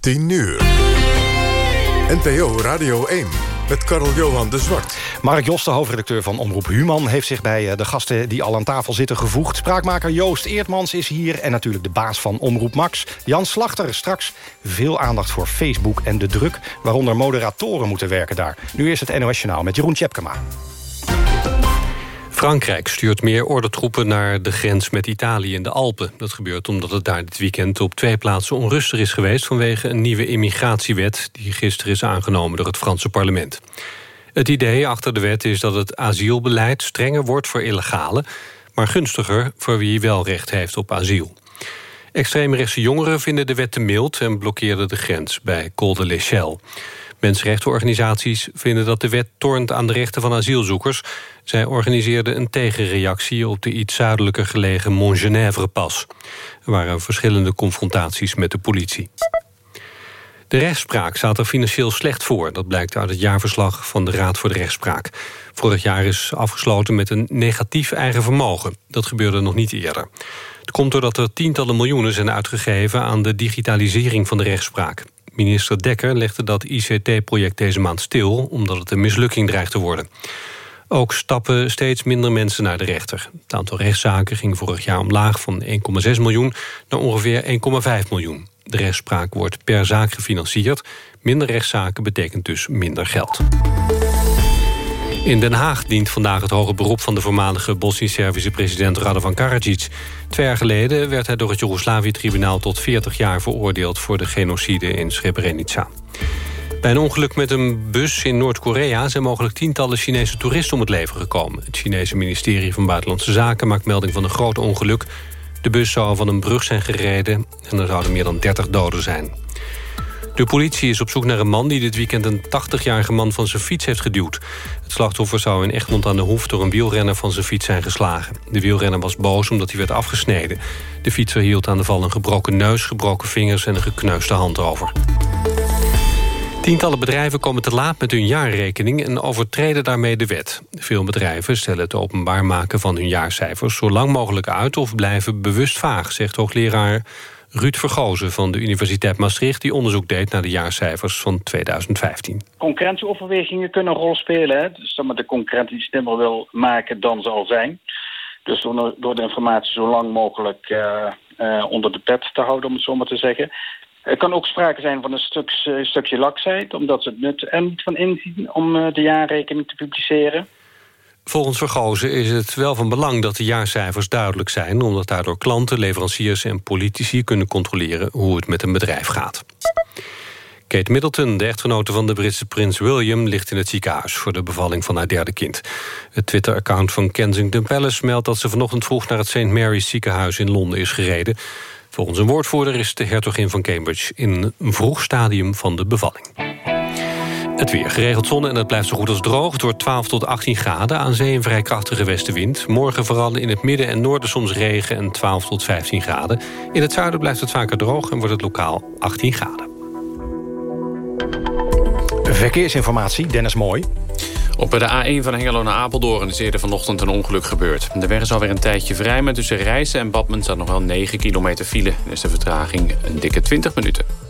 10 uur. NPO Radio 1 met Karel Johan de Zwart. Mark Jos, de hoofdredacteur van Omroep Human... heeft zich bij eh, de gasten die al aan tafel zitten gevoegd. Spraakmaker Joost Eertmans is hier... en natuurlijk de baas van Omroep Max, Jan Slachter. Straks veel aandacht voor Facebook en de druk... waaronder moderatoren moeten werken daar. Nu is het NOS Journaal met Jeroen Tjepkema. Frankrijk stuurt meer ordentroepen naar de grens met Italië in de Alpen. Dat gebeurt omdat het daar dit weekend op twee plaatsen onrustig is geweest... vanwege een nieuwe immigratiewet die gisteren is aangenomen door het Franse parlement. Het idee achter de wet is dat het asielbeleid strenger wordt voor illegalen... maar gunstiger voor wie wel recht heeft op asiel. Extreemrechtse jongeren vinden de wet te mild... en blokkeerden de grens bij Col de l'Echelle. Mensenrechtenorganisaties vinden dat de wet tornt aan de rechten van asielzoekers. Zij organiseerden een tegenreactie op de iets zuidelijker gelegen Montgenèvre-pas. Er waren verschillende confrontaties met de politie. De rechtspraak staat er financieel slecht voor. Dat blijkt uit het jaarverslag van de Raad voor de Rechtspraak. Vorig jaar is afgesloten met een negatief eigen vermogen. Dat gebeurde nog niet eerder. Het komt doordat er tientallen miljoenen zijn uitgegeven... aan de digitalisering van de rechtspraak. Minister Dekker legde dat ICT-project deze maand stil... omdat het een mislukking dreigt te worden. Ook stappen steeds minder mensen naar de rechter. Het aantal rechtszaken ging vorig jaar omlaag van 1,6 miljoen... naar ongeveer 1,5 miljoen. De rechtspraak wordt per zaak gefinancierd. Minder rechtszaken betekent dus minder geld. In Den Haag dient vandaag het hoge beroep van de voormalige Bosnisch-Servische president Radovan Karadzic. Twee jaar geleden werd hij door het Joegoslavië-tribunaal tot 40 jaar veroordeeld voor de genocide in Srebrenica. Bij een ongeluk met een bus in Noord-Korea zijn mogelijk tientallen Chinese toeristen om het leven gekomen. Het Chinese ministerie van Buitenlandse Zaken maakt melding van een groot ongeluk. De bus zou van een brug zijn gereden en er zouden meer dan 30 doden zijn. De politie is op zoek naar een man die dit weekend een 80-jarige man van zijn fiets heeft geduwd. Het slachtoffer zou in Egmond aan de Hoef door een wielrenner van zijn fiets zijn geslagen. De wielrenner was boos omdat hij werd afgesneden. De fietser hield aan de val een gebroken neus, gebroken vingers en een gekneusde hand over. Tientallen bedrijven komen te laat met hun jaarrekening... en overtreden daarmee de wet. Veel bedrijven stellen het openbaar maken van hun jaarcijfers... zo lang mogelijk uit of blijven bewust vaag... zegt hoogleraar Ruud Vergozen van de Universiteit Maastricht... die onderzoek deed naar de jaarcijfers van 2015. Concurrentieoverwegingen kunnen een rol spelen. Hè? Dus de concurrentie slimmer wil maken dan zal zijn. Dus door, de informatie zo lang mogelijk uh, uh, onder de pet te houden, om het zo maar te zeggen. Er kan ook sprake zijn van een stuk, uh, stukje laksheid... omdat ze het nut er niet van inzien om de jaarrekening te publiceren. Volgens Vergozen is het wel van belang dat de jaarcijfers duidelijk zijn... omdat daardoor klanten, leveranciers en politici kunnen controleren... hoe het met een bedrijf gaat. Kate Middleton, de echtgenote van de Britse prins William... ligt in het ziekenhuis voor de bevalling van haar derde kind. Het Twitter-account van Kensington Palace meldt dat ze vanochtend vroeg... naar het St. Mary's ziekenhuis in Londen is gereden. Volgens een woordvoerder is de hertogin van Cambridge... in een vroeg stadium van de bevalling. Het weer geregeld zon en het blijft zo goed als droog. Het wordt 12 tot 18 graden, aan zee een vrij krachtige westenwind. Morgen vooral in het midden en noorden soms regen en 12 tot 15 graden. In het zuiden blijft het vaker droog en wordt het lokaal 18 graden. Verkeersinformatie, Dennis Mooi. Op de A1 van Hengelo naar Apeldoorn is eerder vanochtend een ongeluk gebeurd. De weg is alweer een tijdje vrij, maar tussen Rijssen en Badmen staat nog wel 9 kilometer file. En is de vertraging een dikke 20 minuten.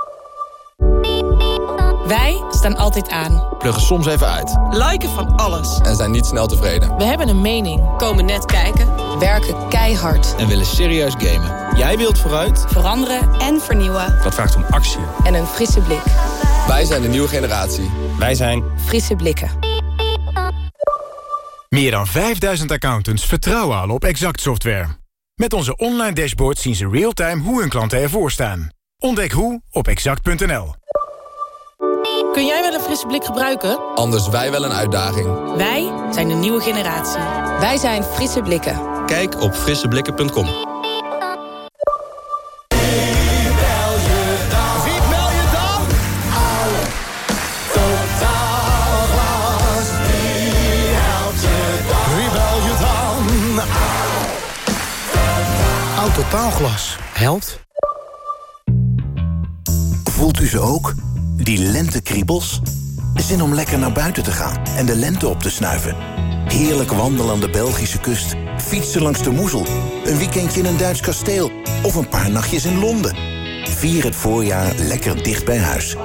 Wij staan altijd aan. Pluggen soms even uit. Liken van alles. En zijn niet snel tevreden. We hebben een mening. Komen net kijken. Werken keihard. En willen serieus gamen. Jij wilt vooruit. Veranderen en vernieuwen. Dat vraagt om actie. En een frisse blik. Wij zijn de nieuwe generatie. Wij zijn Frisse Blikken. Meer dan 5000 accountants vertrouwen al op Exact Software. Met onze online dashboard zien ze real-time hoe hun klanten ervoor staan. Ontdek hoe op exact.nl. Kun jij wel een frisse blik gebruiken? Anders wij wel een uitdaging. Wij zijn de nieuwe generatie. Wij zijn Frisse Blikken. Kijk op frisseblikken.com. Autotaalglas helpt. Voelt u ze ook? Die lentekriebels? Zin om lekker naar buiten te gaan en de lente op te snuiven. Heerlijk wandelen aan de Belgische kust. Fietsen langs de Moezel. Een weekendje in een Duits kasteel. Of een paar nachtjes in Londen. Vier het voorjaar lekker dicht bij huis.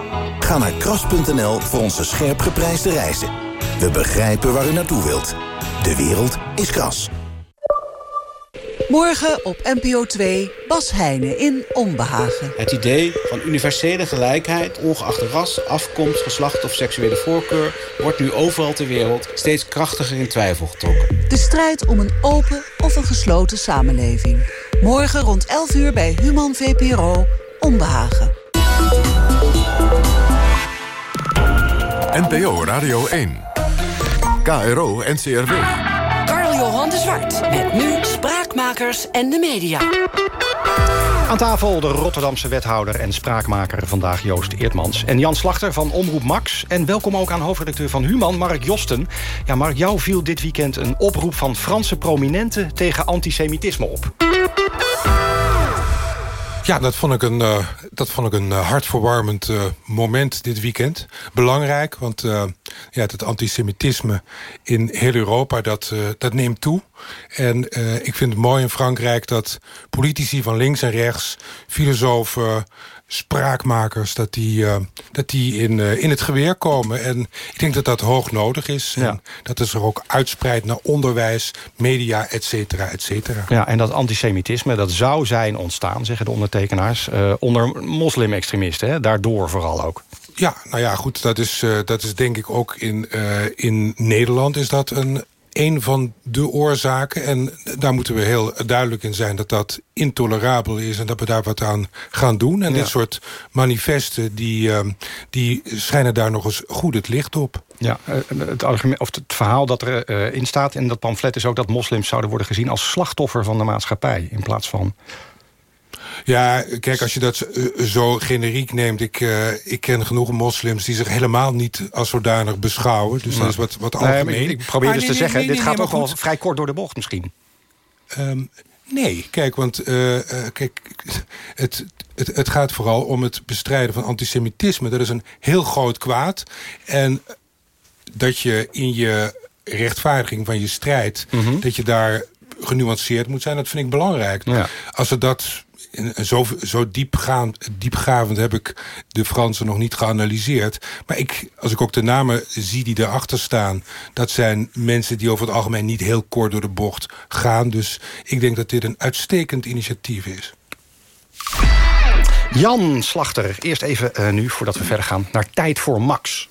Ga naar kras.nl voor onze scherp geprijsde reizen. We begrijpen waar u naartoe wilt. De wereld is kras. Morgen op NPO 2, Bas Heijnen in Onbehagen. Het idee van universele gelijkheid, ongeacht ras, afkomst, geslacht of seksuele voorkeur... wordt nu overal ter wereld steeds krachtiger in twijfel getrokken. De strijd om een open of een gesloten samenleving. Morgen rond 11 uur bij Human VPRO, Onbehagen. NPO Radio 1. KRO NCRW. Carl-Johan de Zwart. Met nu En de media. Aan tafel de Rotterdamse wethouder en spraakmaker vandaag Joost Eertmans. En Jan Slachter van Omroep Max. En welkom ook aan hoofdredacteur van Human, Mark Josten. Ja, Mark, jou viel dit weekend een oproep van Franse prominenten... tegen antisemitisme op. Ja, dat vond ik een, uh, dat vond ik een uh, hartverwarmend uh, moment dit weekend. Belangrijk, want ja, het antisemitisme in heel Europa, dat, dat neemt toe. En ik vind het mooi in Frankrijk dat politici van links en rechts... filosofen, spraakmakers, dat die, uh, dat die in, uh, in het geweer komen. En ik denk dat dat hoog nodig is. Ja. En dat het zich ook uitspreidt naar onderwijs, media, et cetera, et cetera. Ja, en dat antisemitisme, dat zou zijn ontstaan, zeggen de ondertekenaars... Uh, onder moslimextremisten, daardoor vooral ook. Ja, nou ja, goed, dat is, dat is denk ik ook in, in Nederland is dat een een van de oorzaken. En daar moeten we heel duidelijk in zijn dat dat intolerabel is... en dat we daar wat aan gaan doen. En Ja. dit soort manifesten die, uh, die schijnen daar nog eens goed het licht op. Ja, eh, het, argument, of het verhaal dat erin in staat in dat pamflet is ook... dat moslims zouden worden gezien als slachtoffer van de maatschappij... in plaats van... Ja, kijk, als je dat zo, zo generiek neemt... Ik, uh, ik ken genoeg moslims die zich helemaal niet als zodanig beschouwen. Dus dat is wat, wat Nee, algemeen. ik, ik probeer Maar dus nee, te nee, zeggen, nee, dit nee, gaat nee, ook wel vrij kort door de bocht misschien. Ehm, nee, kijk, want eh, eh, kijk, het, het, het gaat vooral om het bestrijden van antisemitisme. Dat is een heel groot kwaad. En dat je in je rechtvaardiging van je strijd... dat je daar genuanceerd moet zijn, dat vind ik belangrijk. Ja. Als we dat... Zo, zo diepgaand, diepgravend heb ik de Fransen nog niet geanalyseerd. Maar ik, als ik ook de namen zie die erachter staan... dat zijn mensen die over het algemeen niet heel kort door de bocht gaan. Dus ik denk dat dit een uitstekend initiatief is. Jan Slachter, eerst even uh, nu, voordat we verder gaan... naar Tijd voor Max.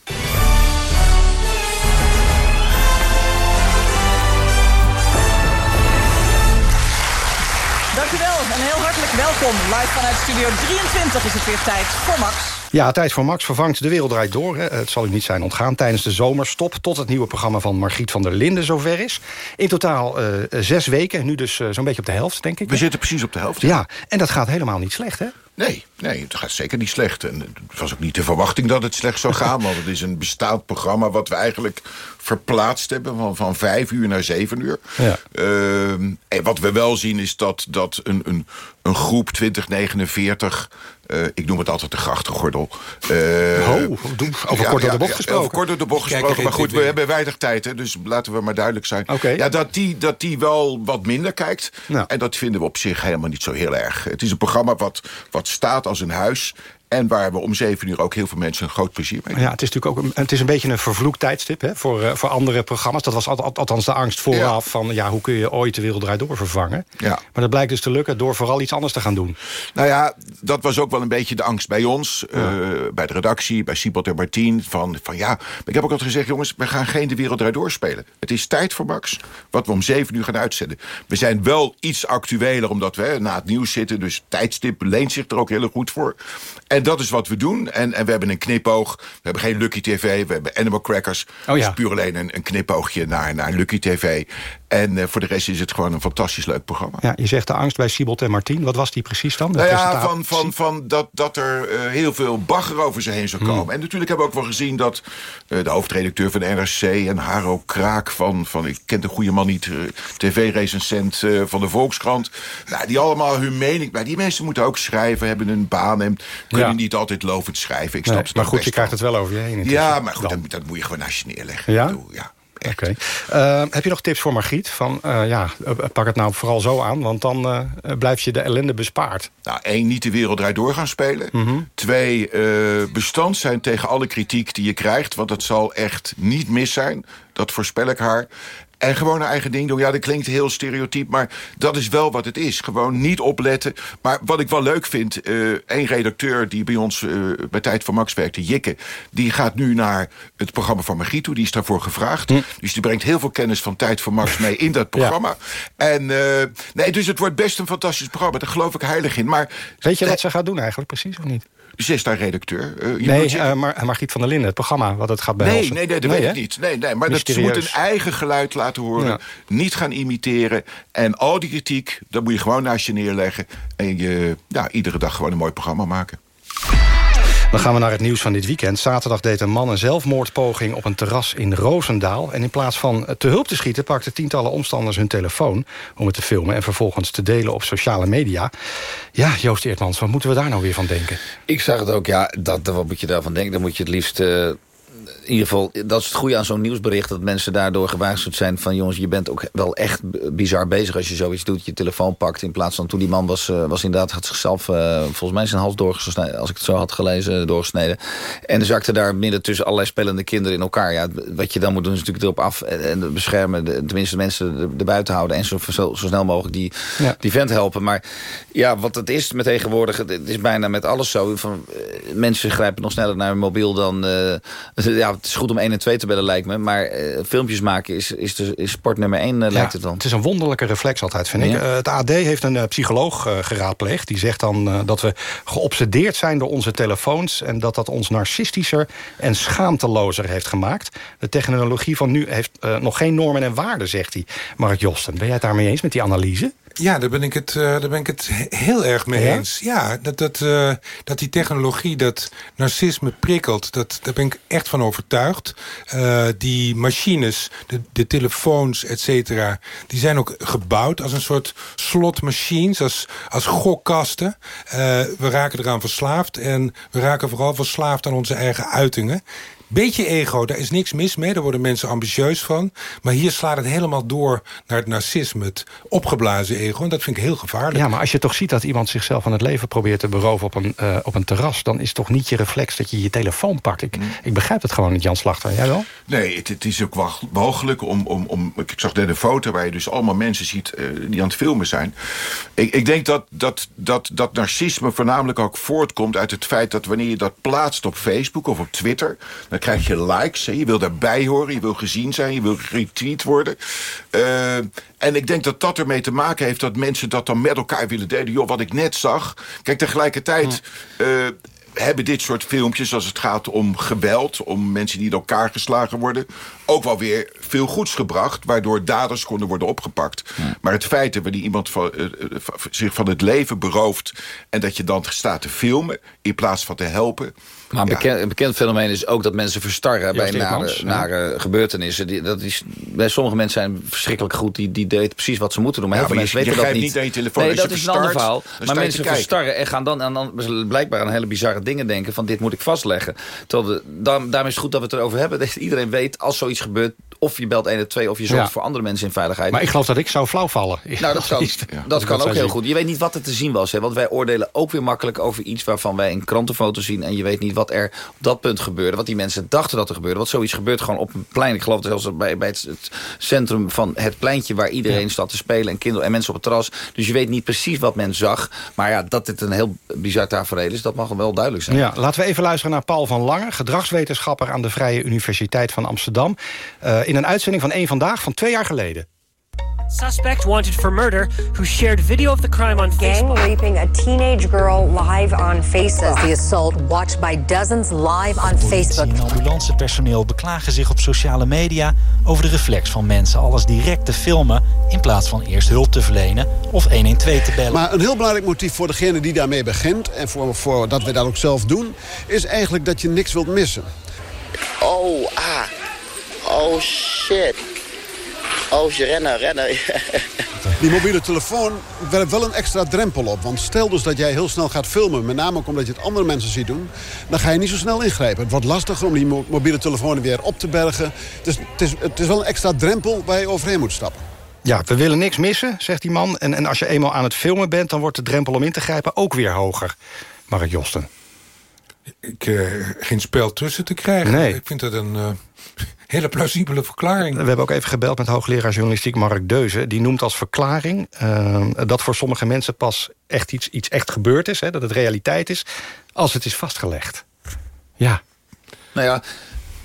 Welkom. Live vanuit Studio 23 is het weer tijd voor Max. Ja, Tijd voor Max vervangt De Wereld Draait Door. Hè. Het zal u niet zijn ontgaan tijdens de zomerstop... tot het nieuwe programma van Margriet van der Linden zover is. In totaal uh, zes weken, nu dus uh, zo'n beetje op de helft, denk ik. We zitten precies op de helft. Ja, en dat gaat helemaal niet slecht, hè? Nee, nee, het gaat zeker niet slecht. En het was ook niet de verwachting dat het slecht zou gaan... want het is een bestaand programma wat we eigenlijk verplaatst hebben... van, van vijf uur naar zeven uur. Ja. Uh, en wat we wel zien is dat, dat een, een, een groep 2049... Uh, ik noem het altijd de grachtengordel. Uh, oh, over kort door de bocht ja, gesproken. Over kort door de bocht gesproken. Maar goed, we hebben weinig tijd, hè, dus laten we maar duidelijk zijn. Okay. Ja, dat, die, dat die wel wat minder kijkt. Nou. En dat vinden we op zich helemaal niet zo heel erg. Het is een programma wat, wat staat als een huis... En waar we om zeven uur ook heel veel mensen een groot plezier mee Ja, het is natuurlijk ook een, het is een beetje een vervloekt tijdstip hè, voor, uh, voor andere programma's. Dat was al, al, althans de angst vooraf ja. van ja, hoe kun je ooit de wereld draait door vervangen. Ja. Maar dat blijkt dus te lukken door vooral iets anders te gaan doen. Nou ja, dat was ook wel een beetje de angst bij ons. Ja. Uh, bij de redactie, bij Siebert en Martien. Van, van ja, ik heb ook altijd gezegd, jongens, we gaan geen de wereld draait door spelen. Het is tijd voor Max, wat we om zeven uur gaan uitzenden. We zijn wel iets actueler, omdat we hè, na het nieuws zitten. Dus tijdstip leent zich er ook heel goed voor. En dat is wat we doen. En, en we hebben een knipoog. We hebben geen Lucky TV. We hebben Animal Crackers. Oh ja. Is puur alleen een, een knipoogje naar, naar Lucky TV. En eh, voor de rest is het gewoon een fantastisch leuk programma. Ja, je zegt de angst bij Siebold en Martien. Wat was die precies dan? Nou ja, van, van, van dat, dat er eh, heel veel bagger over ze heen zou Hmm. komen. En natuurlijk hebben we ook wel gezien dat eh, de hoofdredacteur van de NRC... en Haro Kraak van, van ik ken de goede man niet... tv-recensent van de Volkskrant... Nou, die allemaal hun mening... Maar die mensen moeten ook schrijven, hebben een baan... en kunnen Ja. niet altijd lovend schrijven. Ik Nee, snap het maar goed, je krijgt het wel over je heen. Ja, maar goed, dat, dat moet je gewoon naast je neerleggen. Ja? Ik bedoel, ja. Oké. Eh, heb je nog tips voor Margriet? Van, eh, ja, eh, pak het nou vooral zo aan, want dan eh, blijf je de ellende bespaard. Nou, één, niet de wereld draait door gaan spelen. Mhm. Twee, eh, bestand zijn tegen alle kritiek die je krijgt. Want dat zal echt niet mis zijn. Dat voorspel ik haar. En gewoon haar eigen ding doen. Ja, dat klinkt heel stereotyp, maar dat is wel wat het is. Gewoon niet opletten. Maar wat ik wel leuk vind... eh één redacteur die bij ons eh, bij Tijd van Max werkte, Jikke... die gaat nu naar het programma van Margriet toe. Die is daarvoor gevraagd. Dus die brengt heel veel kennis van Tijd van Max mee in dat programma. En eh, nee, dus het wordt best een fantastisch programma. Daar geloof ik heilig in. Maar Weet je wat ze gaat doen eigenlijk precies, of niet? Ze is daar redacteur. Eh, Nee, moet je- eh, Mar Margriet van der Linden, het programma wat het gaat behelzen. Nee, nee, nee, dat weet ik niet. Nee, nee, maar dat, ze moet een eigen geluid laten horen. Ja. Niet gaan imiteren. En al die kritiek, dat moet je gewoon naast je neerleggen. En je ja, iedere dag gewoon een mooi programma maken. Dan gaan we naar het nieuws van dit weekend. Zaterdag deed een man een zelfmoordpoging op een terras in Roosendaal. En in plaats van te hulp te schieten... pakten tientallen omstanders hun telefoon om het te filmen... en vervolgens te delen op sociale media. Ja, Joost Eertmans, wat moeten we daar nou weer van denken? Ik zag het ook, ja, dat, wat moet je daarvan denken? Dan moet je het liefst... eh, in ieder geval, dat is het goede aan zo'n nieuwsbericht... dat mensen daardoor gewaarschuwd zijn van... jongens, je bent ook wel echt bizar bezig als je zoiets doet. Je telefoon pakt in plaats van toen die man was... eh, was inderdaad, had zichzelf eh, volgens mij zijn hals doorgesneden... als ik het zo had gelezen, doorgesneden. En zakte daar midden tussen allerlei spelende kinderen in elkaar. Ja, wat je dan moet doen is natuurlijk erop af... en, en beschermen, de, tenminste mensen er- erbij te houden... en zo, zo, zo snel mogelijk die, Ja. die vent helpen. Maar ja, wat het is met tegenwoordig... het is bijna met alles zo. Van, eh, mensen grijpen nog sneller naar hun mobiel dan... eh, ja, het is goed om 1 en 2 te bellen, lijkt me. Maar eh, filmpjes maken is, is, de, is sport nummer 1, lijkt Ja, het dan. Het is een wonderlijke reflex altijd, vind ik. Ja. Eh, het AD heeft een eh, psycholoog eh, geraadpleegd. Die zegt dan eh, dat we geobsedeerd zijn door onze telefoons... en dat dat ons narcistischer en schaamtelozer heeft gemaakt. De technologie van nu heeft eh, nog geen normen en waarden, zegt hij. Mark Josten, ben jij het daarmee eens met die analyse? Ja, daar ben ik het, eh, daar ben ik het he- heel erg mee Ja? eens. Ja, dat, dat, eh, dat die technologie dat narcisme prikkelt, dat, daar ben ik echt van overtuigd. Eh, die machines, de, de telefoons, et cetera, die zijn ook gebouwd als een soort slotmachines, als, als gokkasten. We raken eraan verslaafd en we raken vooral verslaafd aan onze eigen uitingen. Beetje ego, daar is niks mis mee. Daar worden mensen ambitieus van. Maar hier slaat het helemaal door naar het narcisme. Het opgeblazen ego. En dat vind ik heel gevaarlijk. Ja, maar als je toch ziet dat iemand zichzelf van het leven probeert te beroven op een, eh, op een terras... dan is toch niet je reflex dat je je telefoon pakt. Ik, ik begrijp het gewoon niet, Jan Slachter. Jij wel? Nee, het, het is ook wel mogelijk om, om, om... Ik zag net een foto waar je dus allemaal mensen ziet eh, die aan het filmen zijn. Ik, ik denk dat, dat, dat, dat narcisme voornamelijk ook voortkomt uit het feit... dat wanneer je dat plaatst op Facebook of op Twitter... dan krijg je likes. Hè, je wil daarbij horen, je wil gezien zijn, je wil retweet worden. Eh, en ik denk dat dat ermee te maken heeft dat mensen dat dan met elkaar willen delen. Joh, wat ik net zag. Kijk, tegelijkertijd... eh, hebben dit soort filmpjes, als het gaat om geweld... om mensen die in elkaar geslagen worden... ook wel weer veel goeds gebracht... waardoor daders konden worden opgepakt. Maar het feit dat wanneer iemand van, eh, eh, zich van het leven berooft... en dat je dan staat te filmen in plaats van te helpen... Maar een, ja, bekend, een bekend fenomeen is ook dat mensen verstarren bij nare, nare gebeurtenissen. Die, dat is, bij sommige mensen zijn verschrikkelijk goed, die, die weten precies wat ze moeten doen. Maar Ja, heel veel je- mensen je weten dat niet. niet naar je telefoon. Nee, Als je dat is een ander verhaal. Maar mensen verstarren en gaan dan, en dan blijkbaar aan hele bizarre dingen denken van dit moet ik vastleggen. Terwijl de, daarom, daarom is het goed dat we het erover hebben. Dat iedereen weet als zoiets gebeurt, of je belt 112 of je zorgt Ja. voor andere mensen in veiligheid. Maar ik geloof dat ik zou flauw vallen. Nou, dat kan, dat kan ook zou heel zien. goed. Je weet niet wat er te zien was. Hè? Want wij oordelen ook weer makkelijk over iets... waarvan wij een krantenfoto zien... en je weet niet wat er op dat punt gebeurde. Wat die mensen dachten dat er gebeurde. Want zoiets gebeurt gewoon op een plein. Ik geloof dat zelfs bij, bij het, het centrum van het pleintje... waar iedereen staat te spelen en kinderen en mensen op het terras. Dus je weet niet precies wat men zag. Maar ja, dat dit een heel bizar tafereel is... dat mag wel duidelijk zijn. Ja, laten we even luisteren naar Paul van Lange... gedragswetenschapper aan de Vrije Universiteit van Amsterdam... eh, in een uitzending van één Vandaag van twee jaar geleden. Suspect wanted for murder who shared video of the crime on Gang Facebook. raping a teenage girl live on Facebook. The assault watched by dozens live on Facebook. en ambulancepersoneel beklagen zich op sociale media over de reflex van mensen alles direct te filmen in plaats van eerst hulp te verlenen of 112 te bellen. Maar een heel belangrijk motief voor degene die daarmee begint... en voor, voor dat we dat ook zelf doen... is eigenlijk dat je niks wilt missen. Oh, ah. Oh, shit. Oh, ze rennen, rennen. Die mobiele telefoon werpt wel een extra drempel op. Want stel dus dat jij heel snel gaat filmen... met name ook omdat je het andere mensen ziet doen... dan ga je niet zo snel ingrijpen. Het wordt lastiger om die mo- mobiele telefoon weer op te bergen. Dus het is, het is wel een extra drempel waar je overheen moet stappen. Ja, we willen niks missen, zegt die man. En, en als je eenmaal aan het filmen bent... dan wordt de drempel om in te grijpen ook weer hoger. Mark Josten. Ik, eh, geen spel tussen te krijgen. Nee. Ik vind dat een eh, hele plausibele verklaring. We hebben ook even gebeld met hoogleraar journalistiek Mark Deuze. Die noemt als verklaring eh, dat voor sommige mensen pas echt iets, iets echt gebeurd is. Hè, dat het realiteit is, als het is vastgelegd. Ja. Nou ja,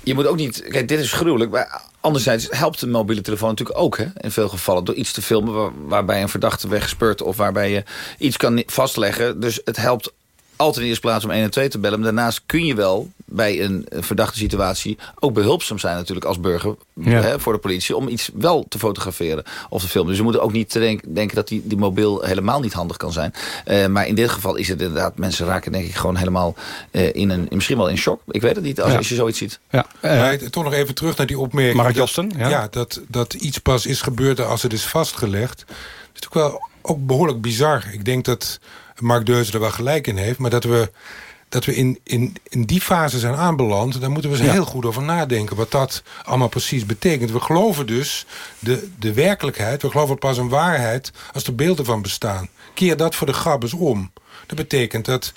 je moet ook niet... Kijk, dit is gruwelijk, maar anderzijds helpt de mobiele telefoon natuurlijk ook... Hè, in veel gevallen door iets te filmen waar- waarbij een verdachte weggespeurt... of waarbij je iets kan vastleggen. Dus het helpt altijd in de eerste plaats om 1 en 2 te bellen. Maar daarnaast kun je wel bij een verdachte situatie... ook behulpzaam zijn natuurlijk als burger Ja. hè, voor de politie... om iets wel te fotograferen of te filmen. Dus we moeten ook niet denken dat die, die mobiel helemaal niet handig kan zijn. Eh, maar in dit geval is het inderdaad... mensen raken denk ik gewoon helemaal eh, in een... misschien wel in shock. Ik weet het niet, als, Ja. als je zoiets ziet. Ja, Maar toch nog even terug naar die opmerking. Mark Josten, ja. dat, dat iets pas is gebeurd als het is vastgelegd. Dat is natuurlijk wel ook behoorlijk bizar. Ik denk dat Mark Deuze er wel gelijk in heeft. Maar dat we, dat we in, in, in die fase zijn aanbeland... daar moeten we eens Ja. heel goed over nadenken... wat dat allemaal precies betekent. We geloven dus de, de werkelijkheid... we geloven pas een waarheid als er beelden van bestaan. Keer dat voor de grap eens om. Dat betekent dat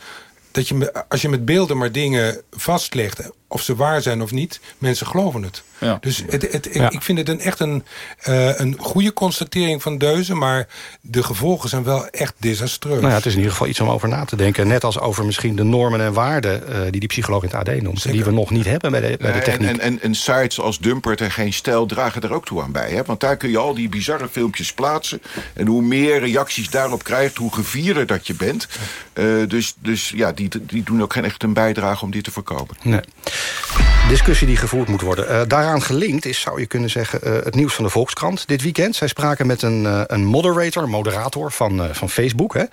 dat je, als je met beelden maar dingen vastlegt... of ze waar zijn of niet, mensen geloven het. Ja. Dus het, het, Ja. ik vind het een, echt een, eh, een goede constatering van Deuze... maar de gevolgen zijn wel echt desastreus. Nou ja, het is in ieder geval iets om over na te denken. Net als over misschien de normen en waarden... eh, die die psycholoog in het AD noemt. Die we nog niet hebben bij de, bij de en, techniek. en, en, en sites als Dumpert en Geen Stijl dragen er ook toe aan bij. Hè? Want daar kun je al die bizarre filmpjes plaatsen. En hoe meer reacties daarop krijgt, hoe gevierder dat je bent. Eh, dus dus ja, die, die doen ook geen echt een bijdrage om dit te voorkomen. Nee. Discussie die gevoerd moet worden. Eh, daaraan gelinkt is, zou je kunnen zeggen, eh, het nieuws van de Volkskrant dit weekend. Zij spraken met een, eh, een moderator, moderator van, van Facebook. Hè.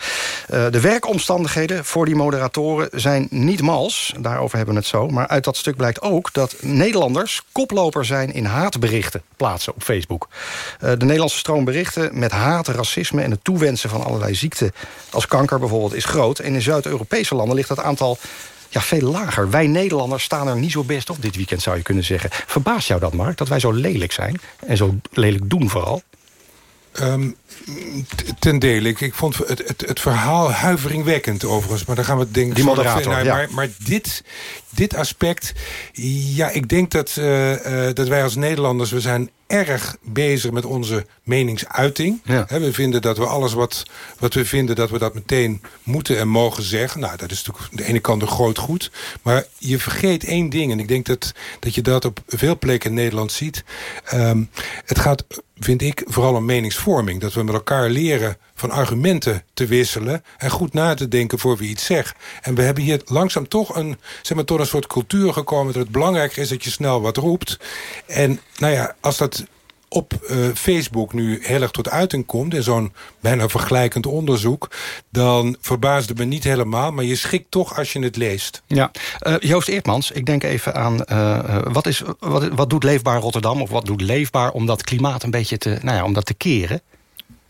De werkomstandigheden voor die moderatoren zijn niet mals. Daarover hebben we het zo. Maar uit dat stuk blijkt ook dat Nederlanders koploper zijn in haatberichten plaatsen op Facebook. De Nederlandse stroom berichten met haat, racisme en het toewensen van allerlei ziekten als kanker bijvoorbeeld is groot. En in Zuid-Europese landen ligt dat aantal ja, veel lager. Wij Nederlanders staan er niet zo best op dit weekend, zou je kunnen zeggen. Verbaast jou dat, Mark, dat wij zo lelijk zijn? En zo lelijk doen vooral? Ehm, ten dele. Ik, ik vond het, het, het verhaal huiveringwekkend overigens. Maar daar gaan we het denk ik Die moderator, ja. maar, maar dit, dit aspect... Ja, ik denk dat, eh, eh, dat wij als Nederlanders... we zijn erg bezig met onze meningsuiting. We vinden dat we alles wat, wat we vinden... dat we dat meteen moeten en mogen zeggen. Nou, dat is natuurlijk aan de ene kant een groot goed. Maar je vergeet één ding. En ik denk dat, dat je dat op veel plekken in Nederland ziet. Ehm, het gaat vind ik vooral een meningsvorming. Dat we met elkaar leren van argumenten te wisselen... en goed na te denken voor wie iets zegt. En we hebben hier langzaam toch een, zeg maar, tot een soort cultuur gekomen... dat het belangrijker is dat je snel wat roept. En nou ja, als dat op eh, Facebook nu heel erg tot uiting komt... in zo'n bijna vergelijkend onderzoek... dan verbaast het me niet helemaal... maar je schikt toch als je het leest. Ja, Eh, Joost Eertmans, ik denk even aan... eh, wat, is, wat, wat doet Leefbaar Rotterdam... of wat doet Leefbaar om dat klimaat een beetje te, nou ja, om dat te keren?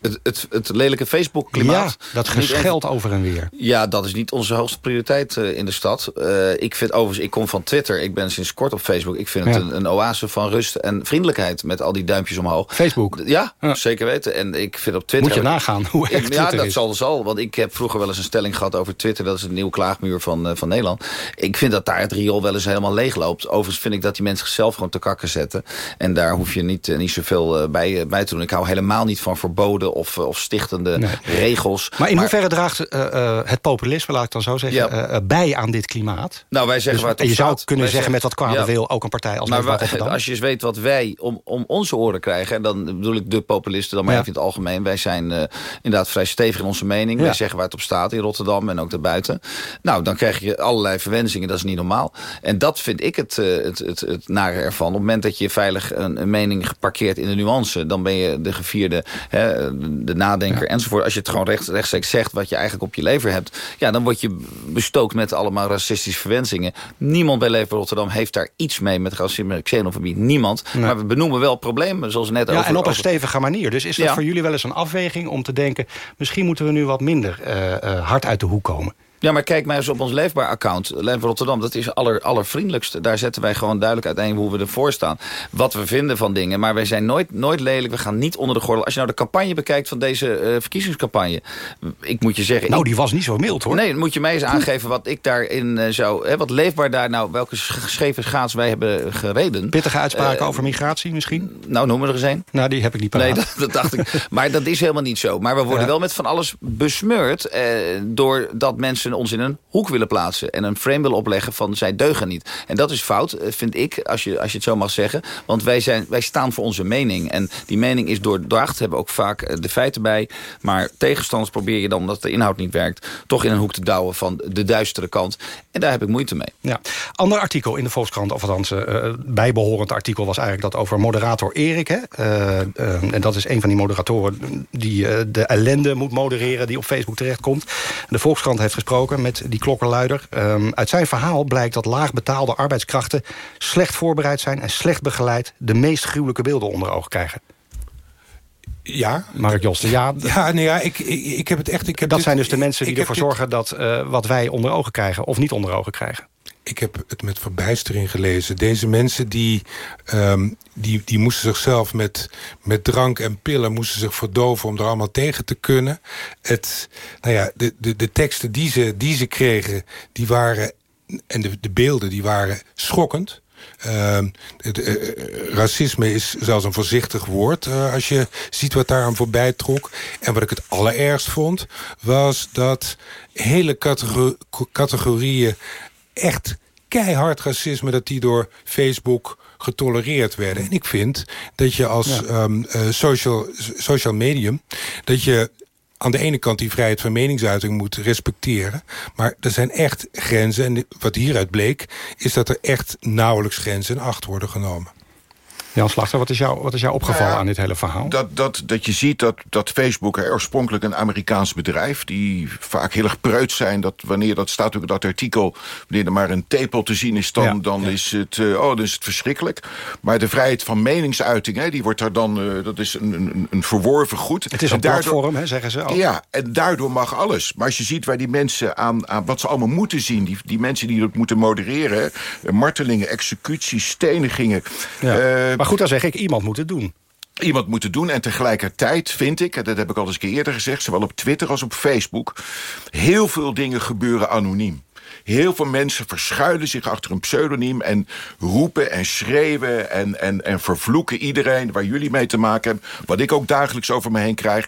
Het, het, het lelijke Facebook-klimaat. Ja, dat gescheld over en weer. Ja, dat is niet onze hoogste prioriteit eh, in de stad. Eh, ik vind overigens, ik kom van Twitter. Ik ben sinds kort op Facebook. Ik vind het een, een oase van rust en vriendelijkheid met al die duimpjes omhoog. Facebook? Ja, zeker weten. En ik vind op Twitter... Moet je nagaan hoe echt Ja, dat is. zal zal. Want ik heb vroeger wel eens een stelling gehad over Twitter. Dat is een nieuwe klaagmuur van, eh, van Nederland. Ik vind dat daar het riool wel eens helemaal leeg loopt. Overigens vind ik dat die mensen zichzelf gewoon te kakken zetten. En daar hoef je niet, niet zoveel bij, bij te doen. Ik hou helemaal niet van verboden wetten of, of stichtende regels. Maar in hoeverre draagt uh, uh, het populisme, laat ik dan zo zeggen, ja. uh, bij aan dit klimaat? Nou, wij zeggen dus, waar het op Je zou staat. kunnen wij zeggen met wat kwade ja. wil ook een partij als maar als je eens weet wat wij om, om onze oren krijgen... en dan bedoel ik de populisten, dan maar Ja. even in het algemeen. Wij zijn uh, inderdaad vrij stevig in onze mening. Wij zeggen waar het op staat in Rotterdam en ook daarbuiten. Nou, dan krijg je allerlei verwensingen. Dat is niet normaal. En dat vind ik het, het, het, het nare ervan. Op het moment dat je veilig een, een mening geparkeerd in de nuance... dan ben je de gevierde, hè, de nadenker enzovoort. Als je het gewoon recht, rechtstreeks zegt wat je eigenlijk op je lever hebt... ja, dan word je bestookt met allemaal racistische verwensingen. Niemand bij Leven Rotterdam heeft daar iets mee met racisme en xenofobie. Niemand. Nee. Maar we benoemen wel problemen, zoals net Ja, over... en op een stevige manier. Dus is dat Ja. voor jullie wel eens een afweging om te denken... misschien moeten we nu wat minder eh, eh, hard uit de hoek komen? Ja, maar kijk maar eens op ons Leefbaar-account. Leefbaar Rotterdam, dat is aller, allervriendelijkste. Daar zetten wij gewoon duidelijk uiteen hoe we ervoor staan. Wat we vinden van dingen. Maar wij zijn nooit, nooit lelijk. We gaan niet onder de gordel. Als je nou de campagne bekijkt van deze eh, verkiezingscampagne. Ik moet je zeggen... Nou, ik- die was niet zo mild, hoor. Nee, dan moet je mij eens aangeven wat ik daarin eh, zou... Hè, wat Leefbaar daar nou... welke sch- scheve schaats wij hebben gereden. Pittige uitspraken Eh, over migratie misschien? Nou, noem er eens een. Nou, die heb ik niet paraat. Nee, dat, dat dacht ik. Maar dat is helemaal niet zo. Maar we worden Ja. wel met van alles besmeurd... Doordat mensen ons in een hoek willen plaatsen... en een frame willen opleggen van zij deugen niet. En dat is fout, eh, vind ik, als je, als je het zo mag zeggen. Want wij, zijn, wij staan voor onze mening. En die mening is doordacht, hebben ook vaak eh, de feiten bij. Maar tegenstanders probeer je dan, omdat de inhoud niet werkt... toch in een hoek te douwen van de duistere kant. En daar heb ik moeite mee. Ja. Ander artikel in de Volkskrant, of althans eh, bijbehorend artikel... was eigenlijk dat over moderator Erik. Hè? En dat is een van die moderatoren die de ellende moet modereren... die op Facebook terechtkomt. De Volkskrant heeft gesproken met die klokkenluider. Ehm, uit zijn verhaal blijkt dat laagbetaalde arbeidskrachten... slecht voorbereid zijn en slecht begeleid... de meest gruwelijke beelden onder ogen krijgen. Ja. Mark Josten, ja... Ja, nee, ja ik, ik, ik heb het echt... Ik heb dat dit- zijn dus de mensen die ervoor dit- zorgen... dat eh, wat wij onder ogen krijgen of niet onder ogen krijgen. Ik heb het met verbijstering gelezen. Deze mensen die, ehm, die, die moesten zichzelf met, met drank en pillen... moesten zich verdoven om er allemaal tegen te kunnen. Het, nou ja, de, de, de teksten die ze, die ze kregen, die waren... en de, de beelden, die waren schokkend. Ehm, eh, eh, racisme is zelfs een voorzichtig woord eh, als je ziet wat daar aan voorbij trok. En wat ik het allerergst vond, was dat hele catego- categorieën echt keihard racisme... dat die door Facebook getolereerd werden. En ik vind dat je als Ja. ehm, eh, social, social medium... dat je aan de ene kant die vrijheid van meningsuiting moet respecteren. Maar er zijn echt grenzen. En wat hieruit bleek, is dat er echt nauwelijks grenzen in acht worden genomen. Jan Slachter, wat is jou, wat is jou opgevallen Nou ja, aan dit hele verhaal? Dat, dat, dat je ziet dat, dat Facebook hè, oorspronkelijk een Amerikaans bedrijf... die vaak heel erg preut zijn. Dat wanneer dat staat ook in dat artikel... wanneer er maar een tepel te zien is, dan, Ja, dan, Is, het, eh, oh, dan is het verschrikkelijk. Maar de vrijheid van meningsuiting... Hè, die wordt daar dan... eh, dat is een, een, een verworven goed. het is En een daardoor- platform, hè, zeggen ze. ook. Ja, en daardoor mag alles. Maar als je ziet waar die mensen aan, aan wat ze allemaal moeten zien... die, die mensen die dat moeten modereren... hè, eh, martelingen, executies, stenigingen... Ja. eh, maar goed, dan zeg ik, iemand moet het doen. iemand moeten doen. En tegelijkertijd vind ik, en dat heb ik al eens een keer eerder gezegd... zowel op Twitter als op Facebook... heel veel dingen gebeuren anoniem. Heel veel mensen verschuilen zich achter een pseudoniem... en roepen en schreeuwen en, en, en vervloeken iedereen... waar jullie mee te maken hebben. Wat ik ook dagelijks over me heen krijg.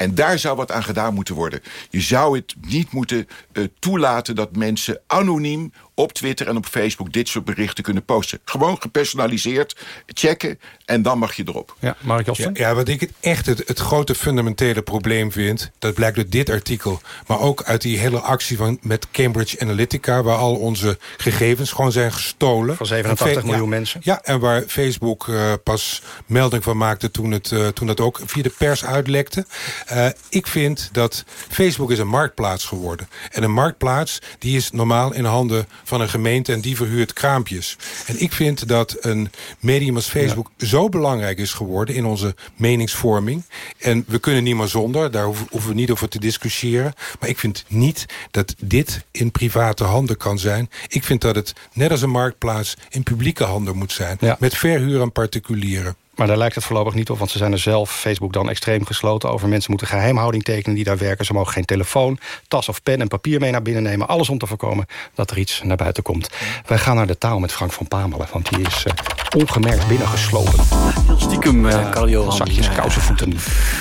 En daar zou wat aan gedaan moeten worden. Je zou het niet moeten eh, toelaten dat mensen anoniem op Twitter en op Facebook dit soort berichten kunnen posten. Gewoon gepersonaliseerd, checken en dan mag je erop. Ja, Mark Ja, Josten? ja, wat ik het echt het, het grote fundamentele probleem vind... dat blijkt uit dit artikel, maar ook uit die hele actie van, met Cambridge Analytica... waar al onze gegevens gewoon zijn gestolen. Van 87 En fe- miljoen ja, mensen. Ja, en waar Facebook eh, pas melding van maakte toen, het, eh, toen dat ook via de pers uitlekte. Eh, ik vind dat Facebook is een marktplaats geworden. En een marktplaats die is normaal in handen van een gemeente... en die verhuurt kraampjes. En ik vind dat een medium als Facebook zo belangrijk is geworden... in onze meningsvorming. En we kunnen niet meer zonder, daar hoeven hoeven we niet over te discussiëren. Maar ik vind niet dat dit in private handen kan zijn. Ik vind dat het, net als een marktplaats... in publieke handen moet zijn. Ja. Met verhuur aan particulieren. Maar daar lijkt het voorlopig niet op, want ze zijn er zelf, Facebook dan, extreem gesloten over. Mensen moeten geheimhouding tekenen die daar werken. Ze mogen geen telefoon, tas of pen en papier mee naar binnen nemen. Alles om te voorkomen dat er iets naar buiten komt. Wij gaan naar de taal met Frank van Pamelen, want die is uh, ongemerkt binnengeslopen. Heel stiekem, uh, Carl Johan. Zakjes, ja. kousenvoeten.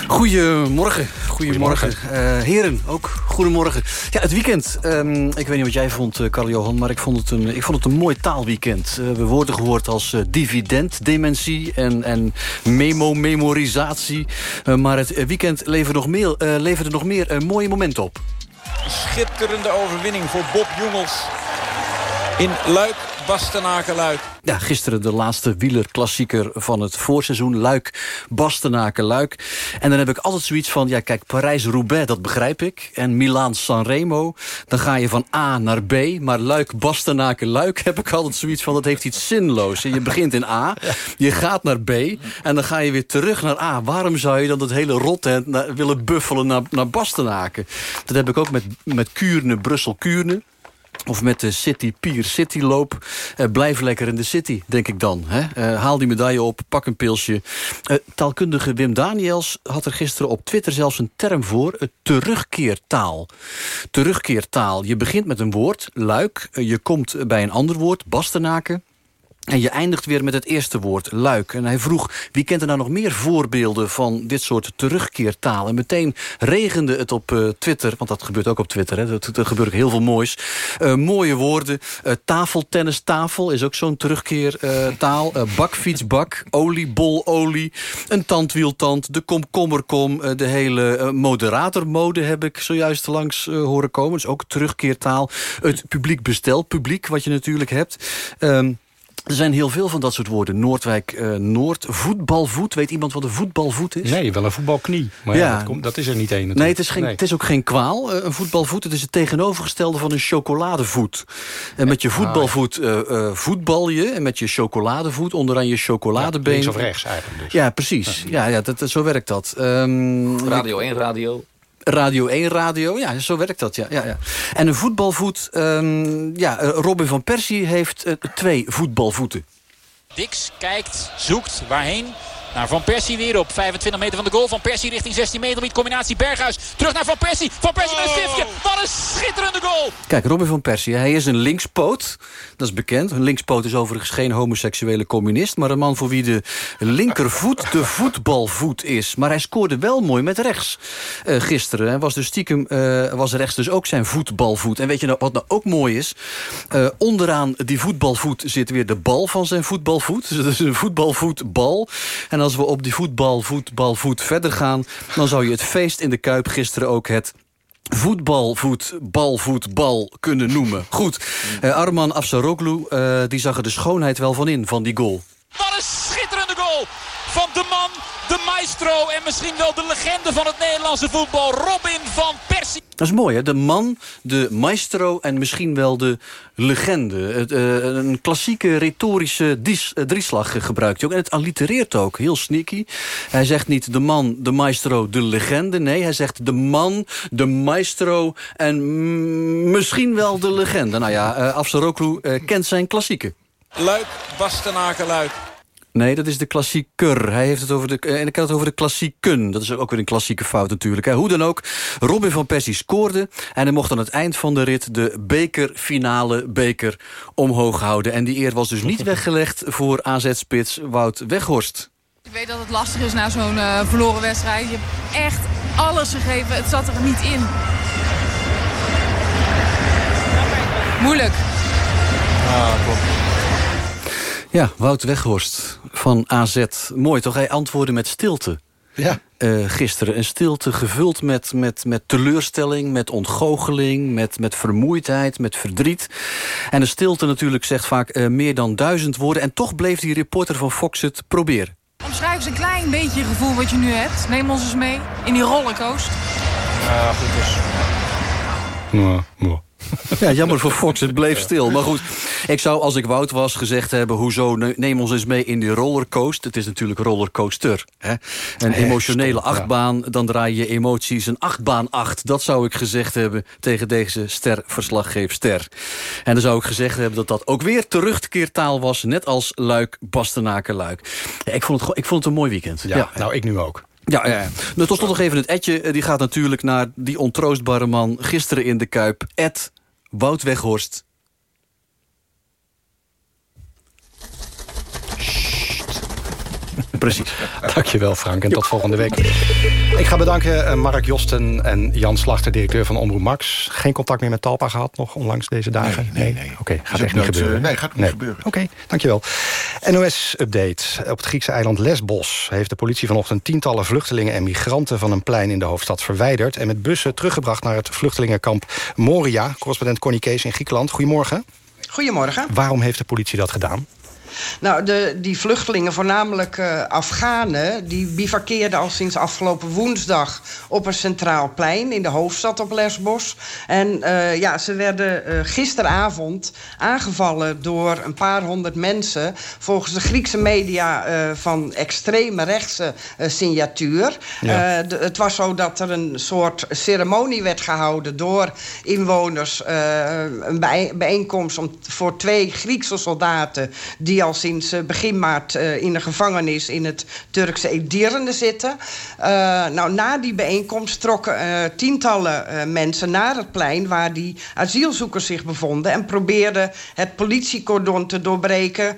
Goedemorgen. Goedemorgen. Uh, heren, ook goedemorgen. Ja, het weekend. Um, ik weet niet wat jij vond, uh, Carl Johan, maar ik vond het een, ik vond het een mooi taalweekend. We worden gehoord als dividenddementie en, en memo-memorisatie. maar het weekend leverde nog meer, leverde nog meer mooie momenten op. Schitterende overwinning voor Bob Jongels in Luik. Bastenaken-Luik. Ja, gisteren de laatste wielerklassieker van het voorseizoen. Luik, Bastenaken-Luik. En dan heb ik altijd zoiets van... ja, kijk, Parijs-Roubaix, dat begrijp ik. En Milaan-San Remo, dan ga je van A naar B. Maar Luik, Bastenaken-Luik heb ik altijd zoiets van... dat heeft iets zinloos. Je begint in A, je gaat naar B... en dan ga je weer terug naar A. Waarom zou je dan dat hele rot willen buffelen naar, naar Bastenaken? Dat heb ik ook met, met Kuurne, Brussel-Kuurne. Of met de City Pier City loop. Uh, blijf lekker in de city, denk ik dan. Hè? Uh, haal die medaille op, pak een pilsje. Uh, taalkundige Wim Daniels had er gisteren op Twitter zelfs een term voor. Het terugkeertaal. Terugkeertaal. Je begint met een woord, luik. je komt bij een ander woord, bastenaken. En je eindigt weer met het eerste woord, luik. En hij vroeg, wie kent er nou nog meer voorbeelden... van dit soort terugkeertaal? En meteen regende het op uh, Twitter, want dat gebeurt ook op Twitter. Hè? Dat, er gebeurt heel veel moois. Uh, mooie woorden. Uh, tafeltennistafel is ook zo'n terugkeertaal. bakfietsbak, oliebol, olie. Een tandwieltand, de komkommerkom. de hele moderatormode heb ik zojuist langs horen komen. Is ook terugkeertaal. Het publiek bestel, publiek, wat je natuurlijk hebt... Um, er zijn heel veel van dat soort woorden. Noordwijk, uh, Noord, voetbalvoet. Weet iemand wat een voetbalvoet is? Nee, wel een voetbalknie. Maar ja, ja dat, komt, dat, is er niet één Nee, het is, geen, nee. het is ook geen kwaal. Uh, een voetbalvoet, het is het tegenovergestelde van een chocoladevoet. En met je voetbalvoet uh, uh, voetbal je. En met je chocoladevoet onderaan je chocoladebeen. Ja, links of rechts eigenlijk dus. Ja, precies. Ja, ja dat, zo werkt dat. Um, radio 1 radio. Radio 1 radio. Ja, zo werkt dat, ja. ja. En een voetbalvoet... Um, ja, Robin van Persie heeft uh, twee voetbalvoeten. Dix kijkt, zoekt, waarheen? Naar Van Persie weer op 25 meter van de goal. Van Persie richting 16 meter. Met combinatie Berghuis. Terug naar Van Persie. Van Persie met een stiftje. Wat een schitterende goal. Kijk, Robin van Persie. Hij is een linkspoot. Dat is bekend. Een linkspoot is overigens geen homoseksuele communist. Maar een man voor wie de linkervoet de voetbalvoet is. Maar hij scoorde wel mooi met rechts. Uh, gisteren. Hij was dus stiekem uh, was rechts dus ook zijn voetbalvoet. En weet je nou, wat nou ook mooi is? Uh, onderaan die voetbalvoet zit weer de bal van zijn voetbalvoet. Dus het is een voetbalvoetbal. En en als we op die voetbal, voetbal, voet verder gaan... dan zou je het feest in de Kuip gisteren ook het voetbalvoet, balvoet, bal kunnen noemen. Goed, uh, Arman Afsaroglu uh, die zag er de schoonheid wel van in, van die goal. Wat een schitterende goal van de man, de maestro... en misschien wel de legende van het Nederlandse voetbal, Robin van Persie. Dat is mooi, hè? De man, de maestro en misschien wel de legende. Het, uh, een klassieke retorische dies, uh, drieslag gebruikt hij ook. En het allitereert ook, heel sneaky. Hij zegt niet de man, de maestro, de legende. Nee, hij zegt de man, de maestro en misschien wel de legende. Nou ja, uh, Afsaroglu kent zijn klassieke. Luik, Bastenaken, Luik. Nee, dat is de klassieker. Hij heeft het over de, en ik had het over de klassieken. Dat is ook weer een klassieke fout natuurlijk. Hoe dan ook, Robin van Persie scoorde... en hij mocht aan het eind van de rit de bekerfinale beker omhoog houden. En die eer was dus niet weggelegd voor AZ-spits Wout Weghorst. Ik weet dat het lastig is na zo'n uh, verloren wedstrijd. Je hebt echt alles gegeven. Het zat er niet in. Moeilijk. Ah, klopt. Ja, Wout Weghorst van AZ. Mooi toch? Hij antwoordde met stilte. Ja. Uh, gisteren. Een stilte gevuld met, met, met teleurstelling, met ontgoocheling... Met, met vermoeidheid, met verdriet. En de stilte natuurlijk zegt vaak uh, meer dan duizend woorden... en toch bleef die reporter van Fox het proberen. Omschrijf eens een klein beetje het gevoel wat je nu hebt. Neem ons eens mee in die rollercoaster. Ja, goed dus. Ja, ja, jammer voor Fox, het bleef stil. Maar goed, Ik zou, als ik Wout was, gezegd hebben... hoezo, neem ons eens mee in die rollercoaster. Het is natuurlijk rollercoaster. Hè? Een emotionele achtbaan, dan draai je emoties een achtbaan acht. Dat zou ik gezegd hebben tegen deze ster-verslaggeefster. En dan zou ik gezegd hebben dat dat ook weer terugkeertaal was... net als Luik, Bastenaken, Luik. Ja, ik, vond het, ik vond het een mooi weekend. Ja, nou, ik nu ook. Ja, ja. Nou, tot slot nog even het etje. Eh, die gaat natuurlijk naar die ontroostbare man gisteren in de Kuip. Ed Wout Weghorst. Precies. Dankjewel Frank en tot volgende week. Ik ga bedanken uh, Mark Josten en Jan Slachter, directeur van Omroep Max. Geen contact meer met Talpa gehad nog onlangs deze dagen? Nee, nee. nee. Oké, okay, gaat echt niet gebeuren. Uh, nee, gaat niet gebeuren. Oké, okay, dankjewel. NOS-update. Op het Griekse eiland Lesbos heeft de politie vanochtend tientallen vluchtelingen en migranten van een plein in de hoofdstad verwijderd en met bussen teruggebracht naar het vluchtelingenkamp Moria. Correspondent Connie Kees in Griekenland. Goedemorgen. Goedemorgen. Waarom heeft de politie dat gedaan? Nou, de, die vluchtelingen, voornamelijk uh, Afghanen... die bivakkeerden al sinds afgelopen woensdag... op een centraal plein in de hoofdstad op Lesbos. En uh, ja, ze werden uh, gisteravond aangevallen door een paar honderd mensen... volgens de Griekse media van extreme rechtse signatuur. Ja. De, het was zo dat er een soort ceremonie werd gehouden... door inwoners, een bijeenkomst om, voor twee Griekse soldaten... die al al sinds eh, begin maart uh, in de gevangenis in het Turkse Edirne zitten. Uh, nou, na die bijeenkomst trokken tientallen mensen naar het plein waar die asielzoekers zich bevonden en probeerden het politiecordon te doorbreken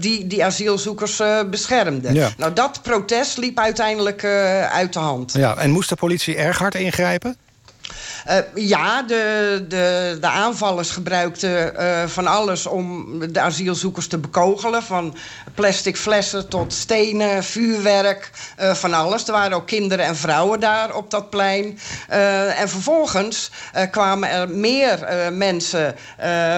die die asielzoekers beschermde. Ja. Nou, dat protest liep uiteindelijk uit de hand. Ja, en moest de politie erg hard ingrijpen? Uh, ja, de, de, de aanvallers gebruikten uh, van alles om de asielzoekers te bekogelen. Van plastic flessen tot stenen, vuurwerk, uh, van alles. Er waren ook kinderen en vrouwen daar op dat plein. en vervolgens kwamen er meer mensen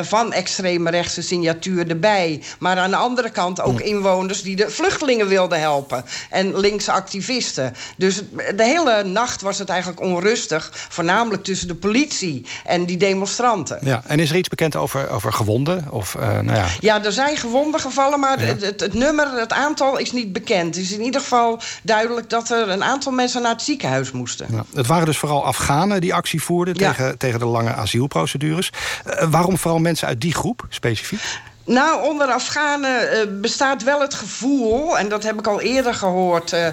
van extreme rechtse signatuur erbij. Maar aan de andere kant ook inwoners die de vluchtelingen wilden helpen. En linkse activisten. Dus de hele nacht was het eigenlijk onrustig. Voornamelijk tussen de politie en die demonstranten. Ja, en is er iets bekend over, over gewonden? Of, uh, nou ja. ja, er zijn gewonden gevallen, maar ja. het, het, het, nummer, het aantal is niet bekend. Het is in ieder geval duidelijk dat er een aantal mensen naar het ziekenhuis moesten. Ja, het waren dus vooral Afghanen die actie voerden tegen, tegen de lange asielprocedures. Uh, waarom vooral mensen uit die groep specifiek? Nou, onder Afghanen uh, bestaat wel het gevoel... en dat heb ik al eerder gehoord... Uh, uh,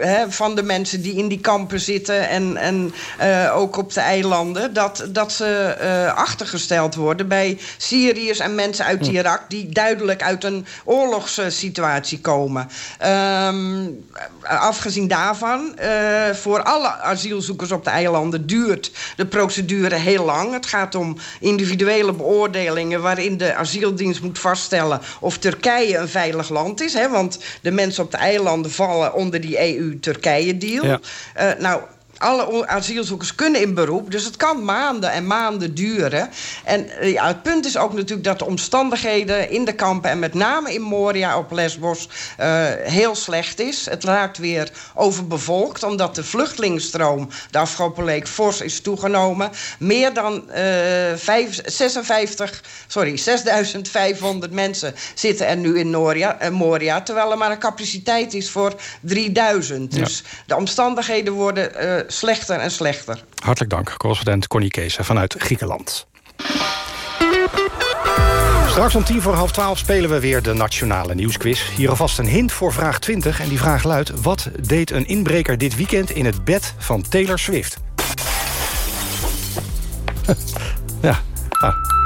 hè, van de mensen die in die kampen zitten... en, en ook op de eilanden... dat, dat ze achtergesteld worden bij Syriërs en mensen uit hm. Irak... die duidelijk uit een oorlogssituatie komen. Um, afgezien daarvan, voor alle asielzoekers op de eilanden... duurt de procedure heel lang. Het gaat om individuele beoordelingen... waarin de asieldienst moet vaststellen of Turkije een veilig land is. Hè, want de mensen op de eilanden vallen onder die EU-Turkije-deal. Ja. Uh, nou, alle asielzoekers kunnen in beroep. Dus het kan maanden en maanden duren. En eh, ja, het punt is ook natuurlijk dat de omstandigheden in de kampen... en met name in Moria op Lesbos uh, heel slecht is. Het raakt weer overbevolkt... omdat de vluchtelingenstroom de afgelopen week fors is toegenomen. Meer dan uh, 5, 56, sorry, 6.500 mensen zitten er nu in Moria, uh, Moria... terwijl er maar een capaciteit is voor 3000. Ja. Dus de omstandigheden worden slechter en slechter. Hartelijk dank, correspondent Connie Kees vanuit Griekenland. Straks om tien voor half twaalf spelen we weer de Nationale Nieuwsquiz. Hier alvast een hint voor vraag 20. En die vraag luidt... wat deed een inbreker dit weekend in het bed van Taylor Swift? ja, ah.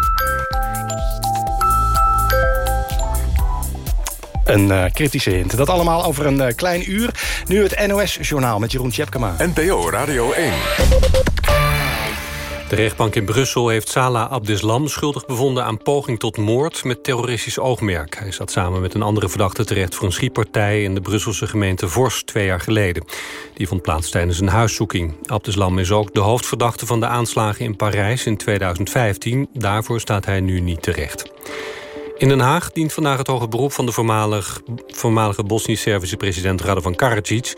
Een uh, kritische hint. Dat allemaal over een uh, klein uur. Nu het NOS-journaal met Jeroen Tjepkema. NPO Radio 1. De rechtbank in Brussel heeft Salah Abdeslam schuldig bevonden aan poging tot moord met terroristisch oogmerk. Hij zat samen met een andere verdachte terecht voor een schietpartij in de Brusselse gemeente Vorst twee jaar geleden. Die vond plaats tijdens een huiszoeking. Abdeslam is ook de hoofdverdachte van de aanslagen in Parijs in 2015. Daarvoor staat hij nu niet terecht. In Den Haag dient vandaag het hoge beroep van de voormalig, voormalige Bosnisch-Servische president Radovan Karadzic.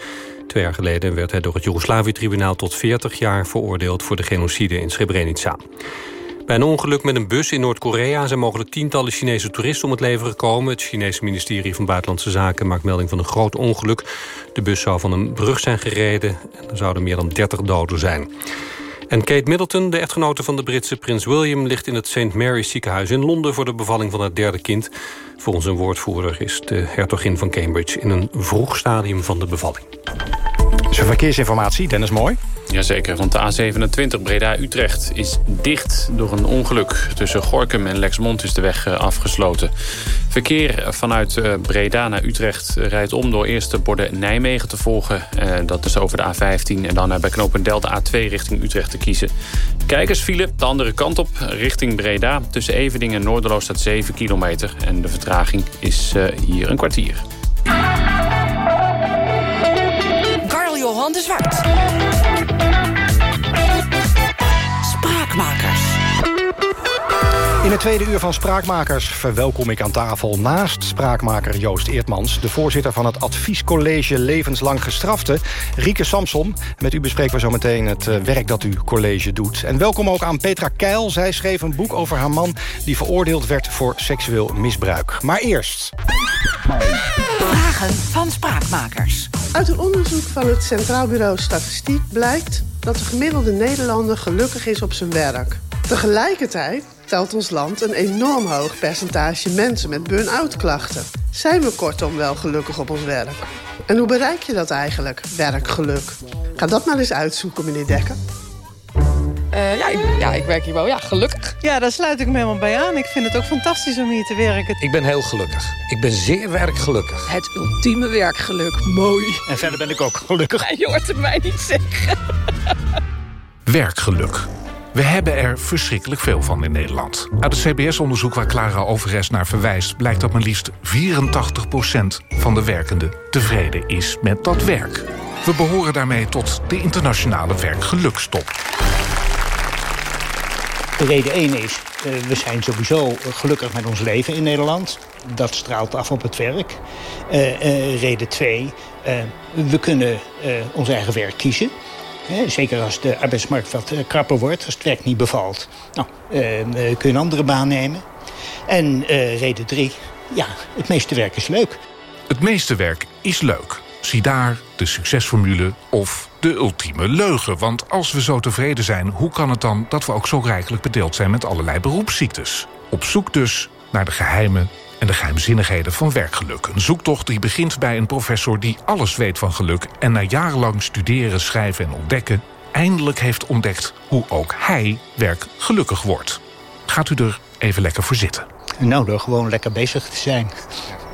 Twee jaar geleden werd hij door het Joegoslavië-tribunaal tot 40 jaar veroordeeld voor de genocide in Srebrenica. Bij een ongeluk met een bus in Noord-Korea... zijn mogelijk tientallen Chinese toeristen om het leven gekomen. Het Chinese ministerie van Buitenlandse Zaken maakt melding van een groot ongeluk. De bus zou van een brug zijn gereden en er zouden meer dan 30 doden zijn. En Kate Middleton, de echtgenote van de Britse prins William... ligt in het St. Mary's ziekenhuis in Londen voor de bevalling van het derde kind. Volgens een woordvoerder is de hertogin van Cambridge... in een vroeg stadium van de bevalling. Zijn verkeersinformatie, Dennis Mooi. Jazeker, want de A27 Breda-Utrecht is dicht door een ongeluk. Tussen Gorkum en Lexmond is de weg eh, afgesloten. Verkeer vanuit eh, Breda naar Utrecht rijdt om door eerst de borden Nijmegen te volgen. Eh, dat is over de A15 en dan bij knooppunt de A2 richting Utrecht te kiezen. Kijkersfile de andere kant op, richting Breda. Tussen Evening en Noorderloos staat 7 kilometer. En de vertraging is hier een kwartier. Carl Johan de Zwart. Spraakmakers. In het tweede uur van Spraakmakers verwelkom ik aan tafel naast spraakmaker Joost Eertmans... de voorzitter van het adviescollege Levenslang Gestrafte, Rieke Samson. Met u bespreken we zometeen het eh, werk dat uw college doet. En welkom ook aan Petra Keil. Zij schreef een boek over haar man die veroordeeld werd voor seksueel misbruik. Maar eerst... Vragen van Spraakmakers. Uit een onderzoek van het Centraal Bureau Statistiek blijkt dat de gemiddelde Nederlander gelukkig is op zijn werk. Tegelijkertijd telt ons land een enorm hoog percentage mensen met burn-out klachten. Zijn we kortom wel gelukkig op ons werk? En hoe bereik je dat eigenlijk, werkgeluk? Ga dat maar eens uitzoeken, meneer Dekker. Uh, ja, ik, ja, ik werk hier wel. Ja, gelukkig. Ja, daar sluit ik me helemaal bij aan. Ik vind het ook fantastisch om hier te werken. Ik ben heel gelukkig. Ik ben zeer werkgelukkig. Het ultieme werkgeluk. Mooi. En verder ben ik ook gelukkig. Ja, je hoort het mij niet zeggen. Werkgeluk. We hebben er verschrikkelijk veel van in Nederland. Uit het CBS-onderzoek waar Clara Overres naar verwijst... blijkt dat maar liefst 84% van de werkenden tevreden is met dat werk. We behoren daarmee tot de internationale werkgelukstop. Reden 1 is, uh, we zijn sowieso gelukkig met ons leven in Nederland. Dat straalt af op het werk. Uh, uh, reden 2, we kunnen ons eigen werk kiezen. Zeker als de arbeidsmarkt wat krapper wordt, als het werk niet bevalt. Nou, kun je een andere baan nemen. En reden 3, ja, het meeste werk is leuk. Het meeste werk is leuk. Zie daar de succesformule of de ultieme leugen. Want als we zo tevreden zijn, hoe kan het dan dat we ook zo rijkelijk bedeeld zijn met allerlei beroepsziektes? Op zoek dus naar de geheimen en de geheimzinnigheden van werkgeluk. Een zoektocht die begint bij een professor die alles weet van geluk... en na jarenlang studeren, schrijven en ontdekken... eindelijk heeft ontdekt hoe ook hij werkgelukkig wordt. Gaat u er even lekker voor zitten. Nou, door gewoon lekker bezig te zijn.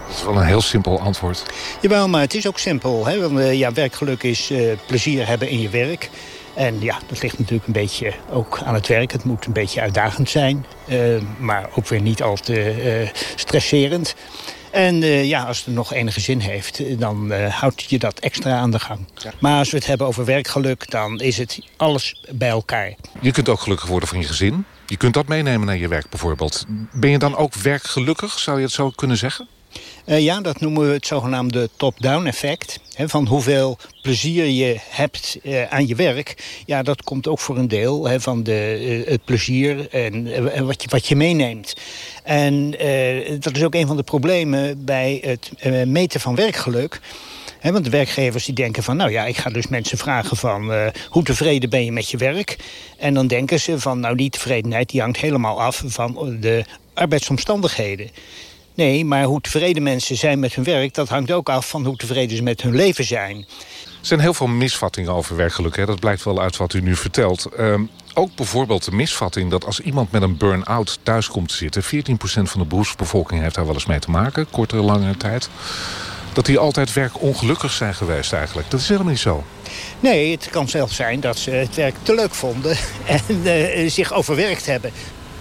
Dat is wel een heel simpel antwoord. Jawel, maar het is ook simpel. Hè? Want, uh, ja, werkgeluk is uh, plezier hebben in je werk. En ja, dat ligt natuurlijk een beetje ook aan het werk. Het moet een beetje uitdagend zijn. Uh, maar ook weer niet al te stresserend. En uh, ja, als het nog enige zin heeft, dan houdt je dat extra aan de gang. Ja. Maar als we het hebben over werkgeluk, dan is het alles bij elkaar. Je kunt ook gelukkig worden van je gezin. Je kunt dat meenemen naar je werk bijvoorbeeld. Ben je dan ook werkgelukkig, zou je het zo kunnen zeggen? Uh, ja, dat noemen we het zogenaamde top-down effect. Van hoeveel plezier je hebt uh, aan je werk. Ja, dat komt ook voor een deel van de, uh, het plezier en wat, je, wat je meeneemt. En dat is ook een van de problemen bij het meten van werkgeluk. Want de werkgevers die denken van, nou ja, ik ga dus mensen vragen van... hoe tevreden ben je met je werk? En dan denken ze van, nou die tevredenheid die hangt helemaal af van de arbeidsomstandigheden. Nee, maar hoe tevreden mensen zijn met hun werk... dat hangt ook af van hoe tevreden ze met hun leven zijn. Er zijn heel veel misvattingen over werkgeluk. Hè? Dat blijkt wel uit wat u nu vertelt. Um, ook bijvoorbeeld de misvatting dat als iemand met een burn-out thuis komt te zitten... 14% van de beroepsbevolking heeft daar wel eens mee te maken, kortere, langere tijd... dat die altijd werkongelukkig zijn geweest eigenlijk. Dat is helemaal niet zo. Nee, het kan zelfs zijn dat ze het werk te leuk vonden... en uh, zich overwerkt hebben.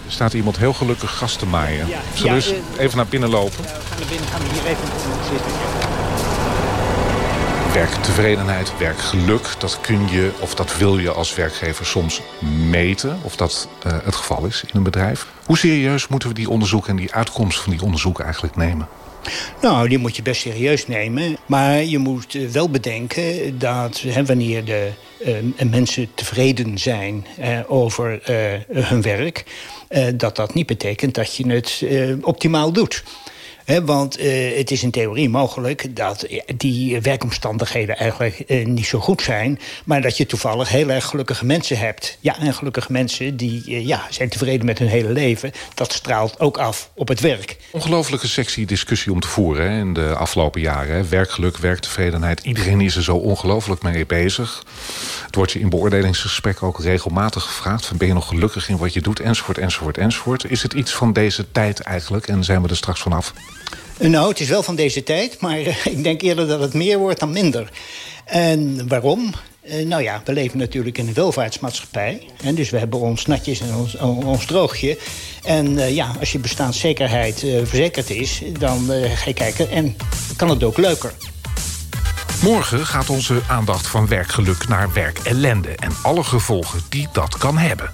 Er staat iemand heel gelukkig gas te maaien. Ja, Zullen we ja, uh, even naar binnen lopen? We gaan naar binnen, gaan we hier even zitten. Werktevredenheid, werkgeluk, dat kun je of dat wil je als werkgever soms meten. Of dat uh, het geval is in een bedrijf. Hoe serieus moeten we die onderzoeken en die uitkomsten van die onderzoeken eigenlijk nemen? Nou, die moet je best serieus nemen. Maar je moet eh, wel bedenken dat hè, wanneer de uh, mensen tevreden zijn over hun werk... dat dat niet betekent dat je het optimaal doet want uh, het is in theorie mogelijk dat die werkomstandigheden eigenlijk uh, niet zo goed zijn... maar dat je toevallig heel erg gelukkige mensen hebt. Ja, en gelukkige mensen die ja, zijn tevreden met hun hele leven. Dat straalt ook af op het werk. Ongelooflijke sexy discussie om te voeren hè, in de afgelopen jaren. Werkgeluk, werktevredenheid, iedereen is er zo ongelooflijk mee bezig. Het wordt je in beoordelingsgesprekken ook regelmatig gevraagd... Van, ben je nog gelukkig in wat je doet, enzovoort, enzovoort, enzovoort. Is het iets van deze tijd eigenlijk en zijn we er straks vanaf? Nou, het is wel van deze tijd, maar eh, ik denk eerder dat het meer wordt dan minder. En waarom? Uh, nou ja, we leven natuurlijk in een welvaartsmaatschappij. En dus we hebben ons natjes en ons, ons droogje. En ja, als je bestaanszekerheid verzekerd is, dan ga je kijken en kan het ook leuker. Morgen gaat onze aandacht van werkgeluk naar werkellende... en alle gevolgen die dat kan hebben.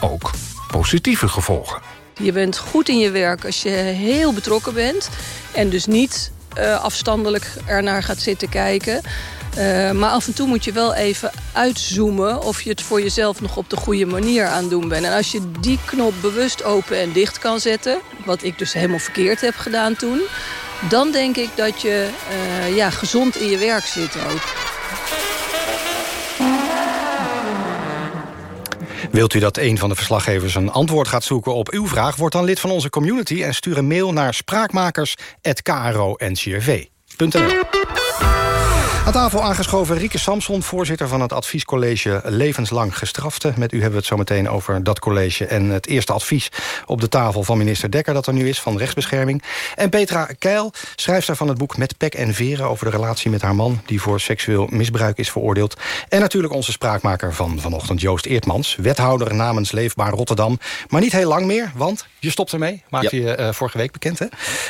Ook positieve gevolgen. Je bent goed in je werk als je heel betrokken bent. En dus niet uh, afstandelijk ernaar gaat zitten kijken. Uh, maar af en toe moet je wel even uitzoomen... of je het voor jezelf nog op de goede manier aan het doen bent. En als je die knop bewust open en dicht kan zetten... wat ik dus helemaal verkeerd heb gedaan toen... dan denk ik dat je uh, ja, gezond in je werk zit ook. Wilt u dat een van de verslaggevers een antwoord gaat zoeken op uw vraag... word dan lid van onze community en stuur een mail naar spraakmakers.kro.ncrv.nl. Aan tafel aangeschoven Rieke Samson, voorzitter van het adviescollege Levenslang Gestrafte. Met u hebben we het zo meteen over dat college en het eerste advies op de tafel van minister Dekker dat er nu is, van rechtsbescherming. En Petra Keil, schrijfster van het boek Met Pek en Veren over de relatie met haar man die voor seksueel misbruik is veroordeeld. En natuurlijk onze spraakmaker van vanochtend, Joost Eertmans, wethouder namens Leefbaar Rotterdam. Maar niet heel lang meer, want je stopt ermee, maakte ja. je uh, vorige week bekend. Hè?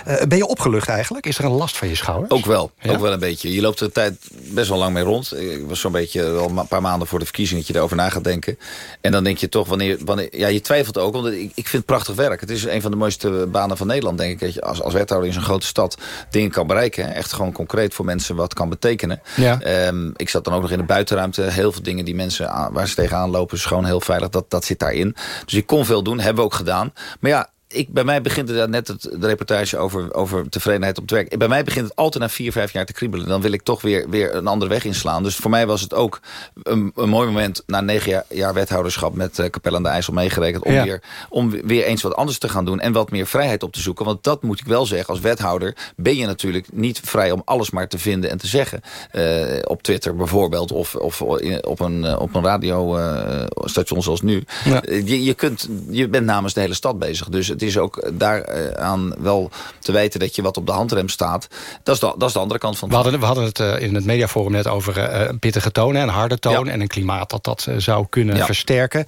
Uh, ben je opgelucht eigenlijk? Is er een last van je schouder? Ook wel, ja? ook wel een beetje. Je loopt de tijd best wel lang mee rond. Ik was zo'n beetje al een paar maanden voor de verkiezing... dat je erover na gaat denken. En dan denk je toch, wanneer, wanneer ja, je twijfelt ook. Want ik, ik vind het prachtig werk. Het is een van de mooiste banen van Nederland, denk ik. Dat je als, als wethouder in zo'n grote stad dingen kan bereiken. Echt gewoon concreet voor mensen wat kan betekenen. Ja. Um, ik zat dan ook nog in de buitenruimte. Heel veel dingen die mensen aan, waar ze tegenaan lopen... is gewoon heel veilig. Dat, dat zit daarin. Dus ik kon veel doen, hebben we ook gedaan. Maar ja, ik, bij mij begint het net het, de reportage over, over tevredenheid op het werk. Bij mij begint het altijd na vier, vijf jaar te kriebelen. Dan wil ik toch weer, weer een andere weg inslaan. Dus voor mij was het ook een, een mooi moment... na negen jaar, jaar wethouderschap met uh, Capelle aan de IJssel meegerekend... Om, ja. weer, om weer eens wat anders te gaan doen en wat meer vrijheid op te zoeken. Want dat moet ik wel zeggen, als wethouder ben je natuurlijk niet vrij... om alles maar te vinden en te zeggen. Uh, op Twitter bijvoorbeeld of, of op een, op een radiostation uh, zoals nu. Ja. Je, je, kunt, je bent namens de hele stad bezig. Dus het is ook daaraan wel te weten dat je wat op de handrem staat. Dat is de, dat is de andere kant van het we hadden, we hadden het uh, in het mediaforum net over uh, pittige tonen en harde toon... Ja. en een klimaat dat dat zou kunnen ja. versterken.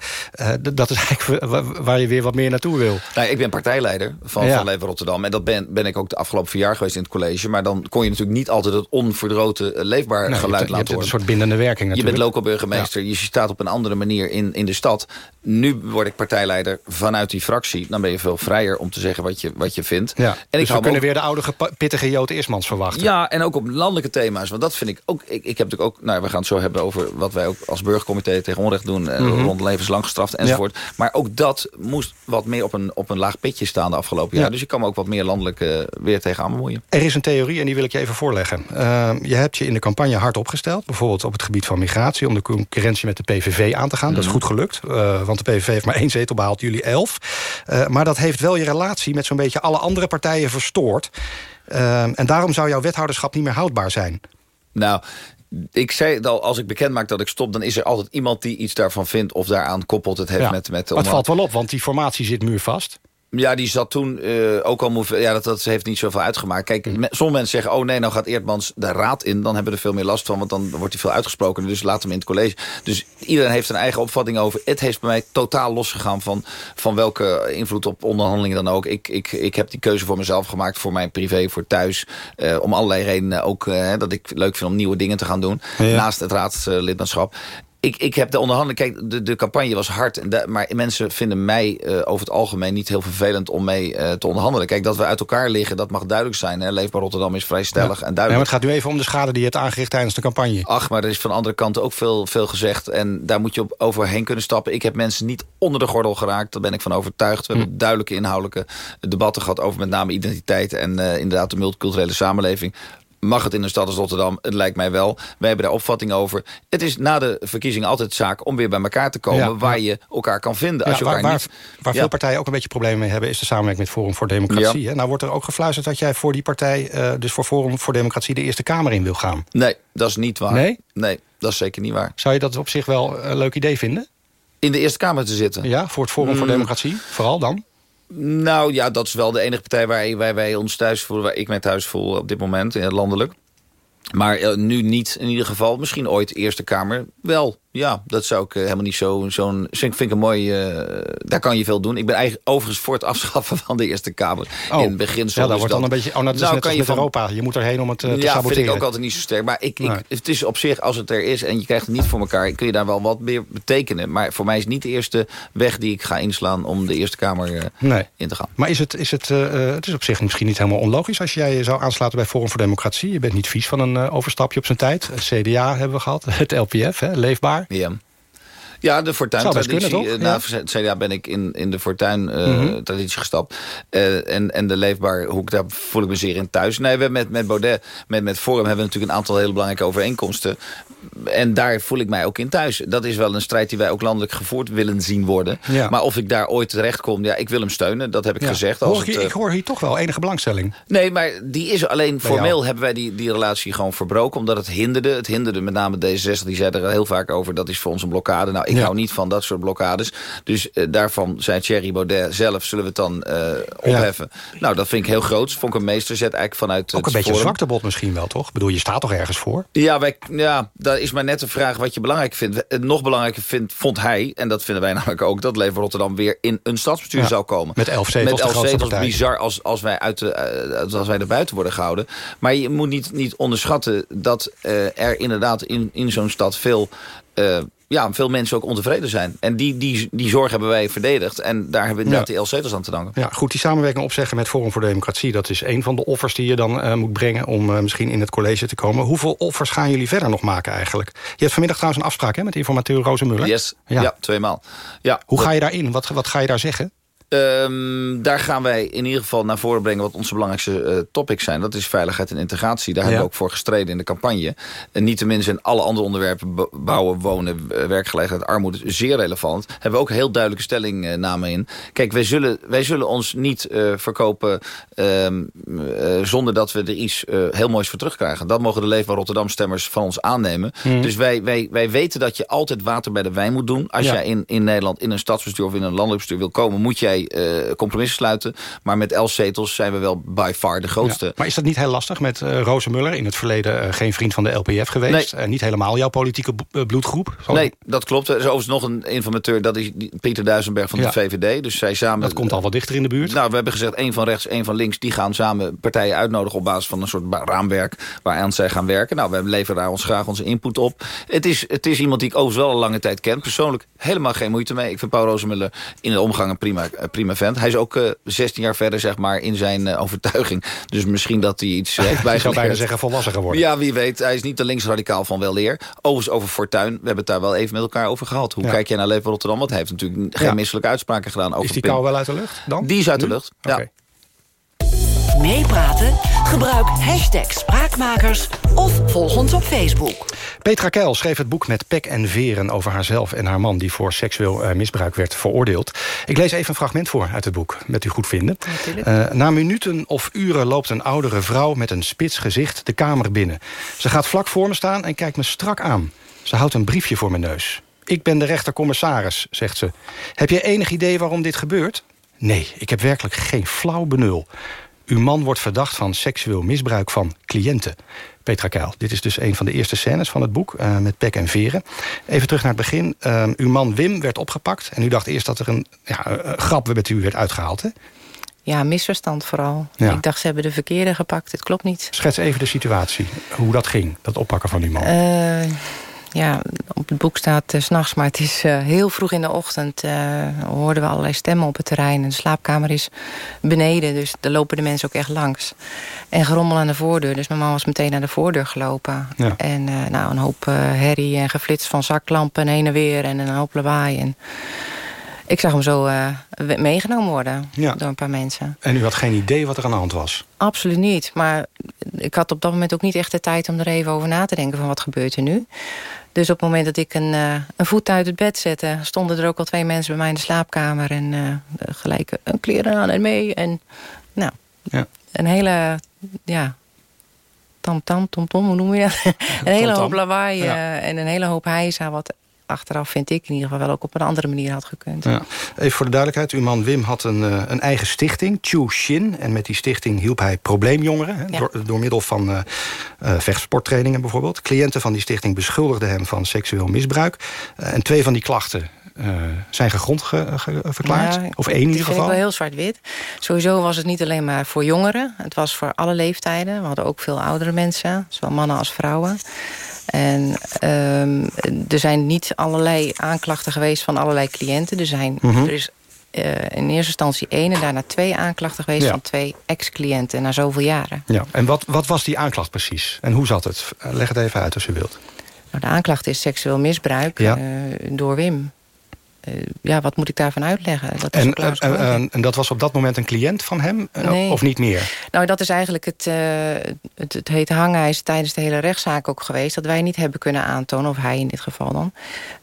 dat is eigenlijk waar je weer wat meer naartoe wil. Nou, ik ben partijleider van, ja. van Leven Rotterdam. En dat ben, ben ik ook de afgelopen vier jaar geweest in het college. Maar dan kon je natuurlijk niet altijd het onverdroten leefbaar geluid laten horen. een soort bindende werking natuurlijk. Je bent local burgemeester, je staat op een andere manier in, in de stad. Nu word ik partijleider vanuit die fractie. Dan ben je veel vrijer om te zeggen wat je, wat je vindt. Ja, en dus ik we kunnen ook... weer de oude pittige Jood Eersmans verwachten. Ja, en ook op landelijke thema's. Want dat vind ik ook... Ik, ik heb natuurlijk ook... Nou, we gaan het zo hebben over wat wij ook als burgercomité tegen onrecht doen. Mm -hmm. Rond levenslang gestraft enzovoort. Ja. Maar ook dat moest wat meer op een, op een laag pitje staan de afgelopen jaar. Ja. Dus je kan me ook wat meer landelijk uh, weer tegenaan bemoeien. Er is een theorie en die wil ik je even voorleggen. Uh, je hebt je in de campagne hard opgesteld. Bijvoorbeeld op het gebied van migratie. Om de concurrentie met de PVV aan te gaan. Mm -hmm. Dat is goed gelukt. Uh, want de PVV heeft maar één zetel behaald. Jullie elf. maar dat heeft wel je relatie met zo'n beetje alle andere partijen verstoord. Uh, en daarom zou jouw wethouderschap niet meer houdbaar zijn. Nou, ik zei al, als ik bekend maak dat ik stop... dan is er altijd iemand die iets daarvan vindt... of daaraan koppelt het heeft ja. met... met het valt wel op, want die formatie zit muurvast. Ja, die zat toen uh, ook al... Ja, dat, dat heeft niet zoveel uitgemaakt. Kijk, me, sommige mensen zeggen... oh nee, nou gaat Eertmans de raad in. Dan hebben we er veel meer last van, want dan wordt hij veel uitgesproken. Dus laat hem in het college. Dus iedereen heeft een eigen opvatting over. Het heeft bij mij totaal losgegaan van, van welke invloed op onderhandelingen dan ook. Ik, ik, ik heb die keuze voor mezelf gemaakt. Voor mijn privé, voor thuis. Uh, om allerlei redenen ook uh, dat ik leuk vind om nieuwe dingen te gaan doen. Ja. Naast het raadslidmaatschap. Ik, ik heb de onderhandeling... Kijk, de, de campagne was hard. En maar mensen vinden mij eh, over het algemeen niet heel vervelend om mee eh, te onderhandelen. Kijk, dat we uit elkaar liggen, dat mag duidelijk zijn. Hè. Leefbaar Rotterdam is vrij stellig en Ja, maar duidelijk. het gaat nu even om de schade die je hebt aangericht tijdens de campagne. Ach, maar er is van andere kanten ook veel, veel gezegd. En daar moet je op overheen kunnen stappen. Ik heb mensen niet onder de gordel geraakt. Daar ben ik van overtuigd. We Hm. hebben duidelijke inhoudelijke debatten gehad... over met name identiteit en eh, inderdaad de multiculturele samenleving. Mag het in een stad als Rotterdam? Het lijkt mij wel. Wij hebben daar opvatting over. Het is na de verkiezingen altijd zaak om weer bij elkaar te komen... Ja, waar je elkaar kan vinden. Als Ja, je waar elkaar waar, niet... waar Ja. veel partijen ook een beetje problemen mee hebben... is de samenwerking met Forum voor Democratie. Hè? Nou wordt er ook gefluisterd dat jij voor die partij... eh, dus voor Forum voor Democratie de Eerste Kamer in wil gaan. Nee, dat is niet waar. Nee? Nee, dat is zeker niet waar. Zou je dat op zich wel een leuk idee vinden? In de Eerste Kamer te zitten? Ja, voor het Forum voor Mm. Democratie, vooral dan? Nou ja, dat is wel de enige partij waar, wij ons thuis voelen... waar ik mij thuis voel op dit moment, eh, landelijk. Maar eh, nu niet in ieder geval. Misschien ooit Eerste Kamer wel. Ja, dat zou ik eh, helemaal niet zo... zo'n vind, ik een mooi... eh, daar kan je veel doen. Ik ben eigenlijk overigens voor het afschaffen van de Eerste Kamer. Oh, in beginsel. ja, dat is wordt dan een beetje... Oh, nou, dat is Nou, net kan je met van- Europa. Je moet erheen om het eh, te ja, saboteren. vind ik ook altijd niet zo sterk. Maar ik, ik, Nee. het is op zich, als het er is en je krijgt het niet voor elkaar... kun je daar wel wat meer betekenen. Maar voor mij is niet de eerste weg die ik ga inslaan... om de Eerste Kamer Nee. in te gaan. Maar is het, is het, het is op zich misschien niet helemaal onlogisch... als jij je zou aansluiten bij Forum voor Democratie. Je bent niet vies van een overstapje op zijn tijd. Het CDA hebben we gehad, het LPF, hè, leefbaar. Ja. Ja, de Fortuin-traditie. Eh? Na het CDA ben ik in, in de Mhm. Fortuin-traditie gestapt. Eh, en, en de leefbaar hoek, daar voel ik me zeer in thuis. Nee, we met, met Baudet, met, met Forum... hebben we natuurlijk een aantal hele belangrijke overeenkomsten. En daar voel ik mij ook in thuis. Dat is wel een strijd die wij ook landelijk gevoerd willen zien worden. Ja. Maar of ik daar ooit terecht kom, ja, ik wil hem steunen. Dat heb ik Ja. gezegd. Hoor Als ik, het, eh, ik hoor hier toch wel enige belangstelling. Nee, maar die is alleen Bij formeel jou. hebben wij die, die relatie gewoon verbroken. Omdat het hinderde. Het hinderde met name D66. Die zei er heel vaak over. Dat is voor ons een blokkade. Nou, ik Ja. hou niet van dat soort blokkades. Dus eh, daarvan zei Thierry Baudet zelf. Zullen we het dan eh, opheffen? Nou, dat vind ik heel groot. Vond ik een meesterzet eigenlijk vanuit Ook een beetje een zwaktebod misschien wel, toch? Ik bedoel, je staat toch ergens voor? Ja, wij, ja, dat is maar net de vraag wat je belangrijk vindt. Het nog belangrijker vindt, vond hij, en dat vinden wij namelijk ook... dat Leven Rotterdam weer in een stadsbestuur Ja, zou komen. met elf zetels, Met elf zetels, bizar als, als, wij uit de, eh, als wij er buiten worden gehouden. Maar je moet niet, niet onderschatten dat eh, er inderdaad in, in zo'n stad veel... eh, ja, veel mensen ook ontevreden zijn. En die, die, die zorg hebben wij verdedigd. En daar hebben we inderdaad Ja. elf zetels aan te danken. Ja, goed, die samenwerking opzeggen met Forum voor Democratie... dat is een van de offers die je dan eh, moet brengen... om eh, misschien in het college te komen. Hoeveel offers gaan jullie verder nog maken eigenlijk? Je hebt vanmiddag trouwens een afspraak hè, met informateur Rozenmuller. Yes, Ja. ja, tweemaal. Ja, Hoe ga je daarin? Wat, wat ga je daar zeggen? Ehm, daar gaan wij in ieder geval naar voren brengen wat onze belangrijkste eh, topics zijn. Dat is veiligheid en integratie. Daar Ja. hebben we ook voor gestreden in de campagne. En niet tenminste in alle andere onderwerpen, bouwen, wonen, eh, werkgelegenheid, armoede, zeer relevant. Hebben we ook heel duidelijke stellingnamen in. Kijk, wij zullen, wij zullen ons niet eh, verkopen ehm, eh, zonder dat we er iets eh, heel moois voor terugkrijgen. Dat mogen de Leefbaar Rotterdam stemmers van ons aannemen. Mhm. Dus wij, wij, wij weten dat je altijd water bij de wijn moet doen. Als Ja. jij in, in Nederland in een stadsbestuur of in een landelijk bestuur wil komen... moet jij eh, compromissen sluiten. Maar met elf zetels zijn we wel by far de grootste. Ja. Maar is dat niet heel lastig met eh Rozenmuller? In het verleden eh, geen vriend van de LPF geweest. Eh, niet helemaal jouw politieke bloedgroep. Nee, dat klopt. Er is overigens nog een informateur, dat is Pieter Duisenberg van Ja. de VVD. Dus zij samen... Dat komt al wat dichter in de buurt. Nou, we hebben gezegd, één van rechts, één van links... die gaan samen partijen uitnodigen op basis van een soort raamwerk... waaraan zij gaan werken. Nou, we leveren daar ons graag onze input op. Het is, het is iemand die ik overigens wel een lange tijd ken. Persoonlijk helemaal geen moeite mee. Ik vind Paul Rozemuller in de omgang een prima, prima vent. Hij is ook eh 16 jaar verder, zeg maar, in zijn eh, overtuiging. Dus misschien dat hij iets heeft Ik zou bijna bijgeleerd. zeggen volwassen geworden. Ja, wie weet. Hij is niet de linksradicaal van wel leer. Overigens over Fortuin. We hebben het daar wel even met elkaar over gehad. Hoe Ja. kijk jij naar Leven Rotterdam? Want hij heeft natuurlijk geen misselijke uitspraken gedaan. Over Is die kou wel uit de lucht dan? Die is uit de Nu? lucht, ja. Meepraten? Gebruik hashtag Spraakmakers of volg ons op Facebook. Petra Keil schreef het boek met pek en veren over haarzelf en haar man... die voor seksueel eh, misbruik werd veroordeeld. Ik lees even een fragment voor uit het boek, met u goed vinden. Eh, na minuten of uren loopt een oudere vrouw met een spits gezicht de kamer binnen. Ze gaat vlak voor me staan en kijkt me strak aan. Ze houdt een briefje voor mijn neus. Ik ben de rechtercommissaris, zegt ze. Heb je enig idee waarom dit gebeurt? Nee, ik heb werkelijk geen flauw benul. Uw man wordt verdacht van seksueel misbruik van cliënten. Petra Keil, dit is dus een van de eerste scènes van het boek... eh, met pek en veren. Even terug naar het begin. Eh, uw man Wim werd opgepakt... en u dacht eerst dat er een ja, een grap met u werd uitgehaald. Hè? Ja, misverstand vooral. Ja. Ik dacht, ze hebben de verkeerde gepakt. Het klopt niet. Schets even de situatie, hoe dat ging, dat oppakken van uw man. Eh, ja, op het boek staat uh, s'nachts, maar het is uh, heel vroeg in de ochtend. Uh, hoorden we allerlei stemmen op het terrein. En de slaapkamer is beneden, dus daar lopen de mensen ook echt langs. En gerommel aan de voordeur, dus mijn man was meteen naar de voordeur gelopen. Ja. En nou, een hoop herrie en geflits van zaklampen heen en weer en een hoop lawaai. En ik zag hem zo uh, meegenomen worden ja. door een paar mensen. En u had geen idee wat er aan de hand was? Absoluut niet. Maar ik had op dat moment ook niet echt de tijd om er even over na te denken... van wat gebeurt er nu. Dus op het moment dat ik een, uh, een voet uit het bed zette... stonden er ook al twee mensen bij mij in de slaapkamer... en uh, gelijk een kleren aan en mee. En nou, ja. een hele... Ja, tam tam, tom tom, hoe noem je dat? een hele hoop lawaai ja. en een hele hoop hijza... wat achteraf vind ik in ieder geval wel ook op een andere manier had gekund. Ja. Even voor de duidelijkheid, uw man Wim had een, uh, een eigen stichting, Chu Shin. En met die stichting hielp hij probleemjongeren, door, door, middel van uh, uh, vechtsporttrainingen bijvoorbeeld. Cliënten van die stichting beschuldigden hem van seksueel misbruik. en twee van die klachten zijn gegrond ge, ge, verklaard? Ja, of één in ieder geval? vind ik wel heel zwart-wit. Sowieso was het niet alleen maar voor jongeren. Het was voor alle leeftijden. We hadden ook veel oudere mensen. Zowel mannen als vrouwen. En um, er zijn niet allerlei aanklachten geweest van allerlei cliënten. Er, zijn, mm -hmm. er is uh, in eerste instantie één en daarna twee aanklachten geweest... Ja. van twee ex-cliënten na zoveel jaren. Ja. En wat, wat was die aanklacht precies? En hoe zat het? Leg het even uit als u wilt. Nou, de aanklacht is seksueel misbruik ja. uh, door Wim. Uh, ja, wat moet ik daarvan uitleggen? Dat en, en, en, en, dat was op dat moment een cliënt van hem? Nee. Of niet meer? Nou, dat is eigenlijk het, het, het heet hangijs tijdens de hele rechtszaak ook geweest... dat wij niet hebben kunnen aantonen, of hij in dit geval dan...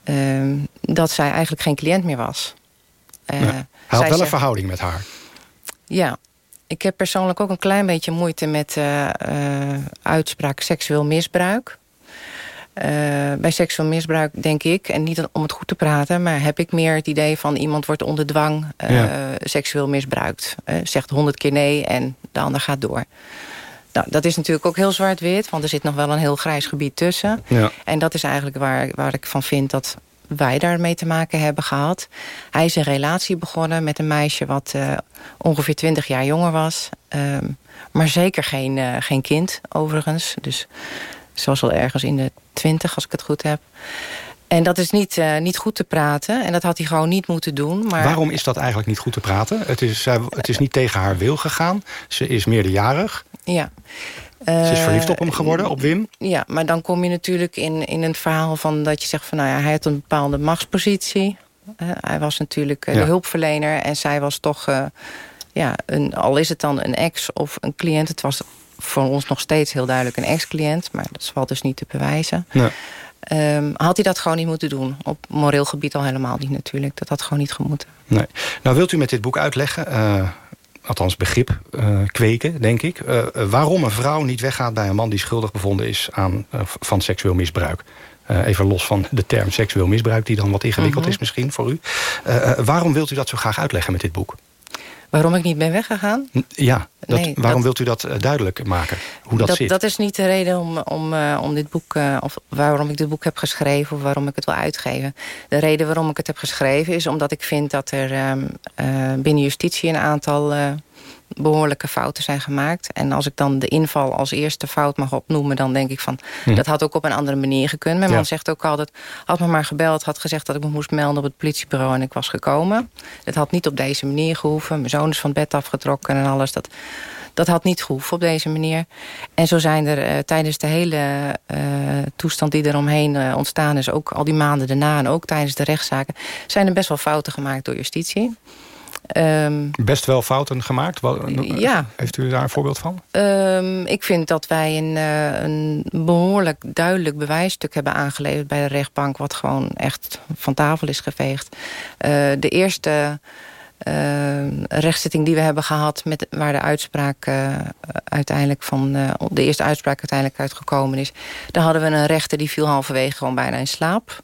Uh, dat zij eigenlijk geen cliënt meer was. Uh, hij had wel zegt, een verhouding met haar. Ja, ik heb persoonlijk ook een klein beetje moeite met uitspraak seksueel misbruik... Uh, bij seksueel misbruik denk ik, en niet om het goed te praten... maar heb ik meer het idee van iemand wordt onder dwang ja. seksueel misbruikt. Zegt honderd keer nee en de ander gaat door. Nou, dat is natuurlijk ook heel zwart-wit, want er zit nog wel een heel grijs gebied tussen. Ja. En dat is eigenlijk waar, waar ik van vind dat wij daarmee te maken hebben gehad. Hij is een relatie begonnen met een meisje wat ongeveer 20 jaar jonger was. Um, maar zeker geen, geen kind, overigens. Dus ze was al ergens in de twintig, als ik het goed heb. En dat is niet, uh, niet goed te praten. En dat had hij gewoon niet moeten doen. Maar... Waarom is dat eigenlijk niet goed te praten? Het is, uh, het is niet tegen haar wil gegaan. Ze is meerderjarig. Ja. Ze is verliefd op hem geworden, op Wim? Ja, maar dan kom je natuurlijk in, in een verhaal van dat je zegt van... nou ja, hij had een bepaalde machtspositie. Uh, hij was natuurlijk ja. de hulpverlener en zij was toch... ja, een, al is het dan een ex of een cliënt... het was voor ons nog steeds heel duidelijk een ex-cliënt. Maar dat valt dus niet te bewijzen. Ja. Um, had hij dat gewoon niet moeten doen. Op moreel gebied al helemaal niet natuurlijk. Dat had gewoon niet gemoeten. Nee. Nou wilt u met dit boek uitleggen... Uh, althans begrip uh, kweken, denk ik... Uh, waarom een vrouw niet weggaat bij een man die schuldig bevonden is... Aan, van seksueel misbruik. even los van de term seksueel misbruik... die dan wat ingewikkeld -hmm. is misschien voor u. waarom wilt u dat zo graag uitleggen met dit boek? Waarom ik niet ben weggegaan? Ja, dat, nee, waarom dat, wilt u dat uh, duidelijk maken? Hoe dat, dat, zit? Dat is niet de reden om, om, uh, om dit boek, uh, of waarom ik dit boek heb geschreven... of waarom ik het wil uitgeven. De reden waarom ik het heb geschreven is omdat ik vind dat er binnen justitie... een aantal behoorlijke fouten zijn gemaakt. En als ik dan de inval als eerste fout mag opnoemen... dan denk ik van, hm. dat had ook op een andere manier gekund. Mijn ja. man zegt ook altijd, had me maar gebeld... had gezegd dat ik me moest melden op het politiebureau en ik was gekomen. Het had niet op deze manier gehoeven. Mijn zoon is van bed afgetrokken en alles. Dat, dat had niet gehoeven op deze manier. En zo zijn er uh, tijdens de hele uh, toestand die eromheen uh, ontstaan is... ook al die maanden daarna en ook tijdens de rechtszaken... zijn er best wel fouten gemaakt door justitie. Um, Best wel fouten gemaakt? Wat, ja. Heeft u daar een voorbeeld van? Um, ik vind dat wij een, uh, een, behoorlijk duidelijk bewijsstuk hebben aangeleverd bij de rechtbank... wat gewoon echt van tafel is geveegd. Uh, de eerste uh, rechtszitting die we hebben gehad... Met, waar de uitspraak uiteindelijk van... de eerste uitspraak uiteindelijk uitgekomen is... daar hadden we een rechter die viel halverwege gewoon bijna in slaap.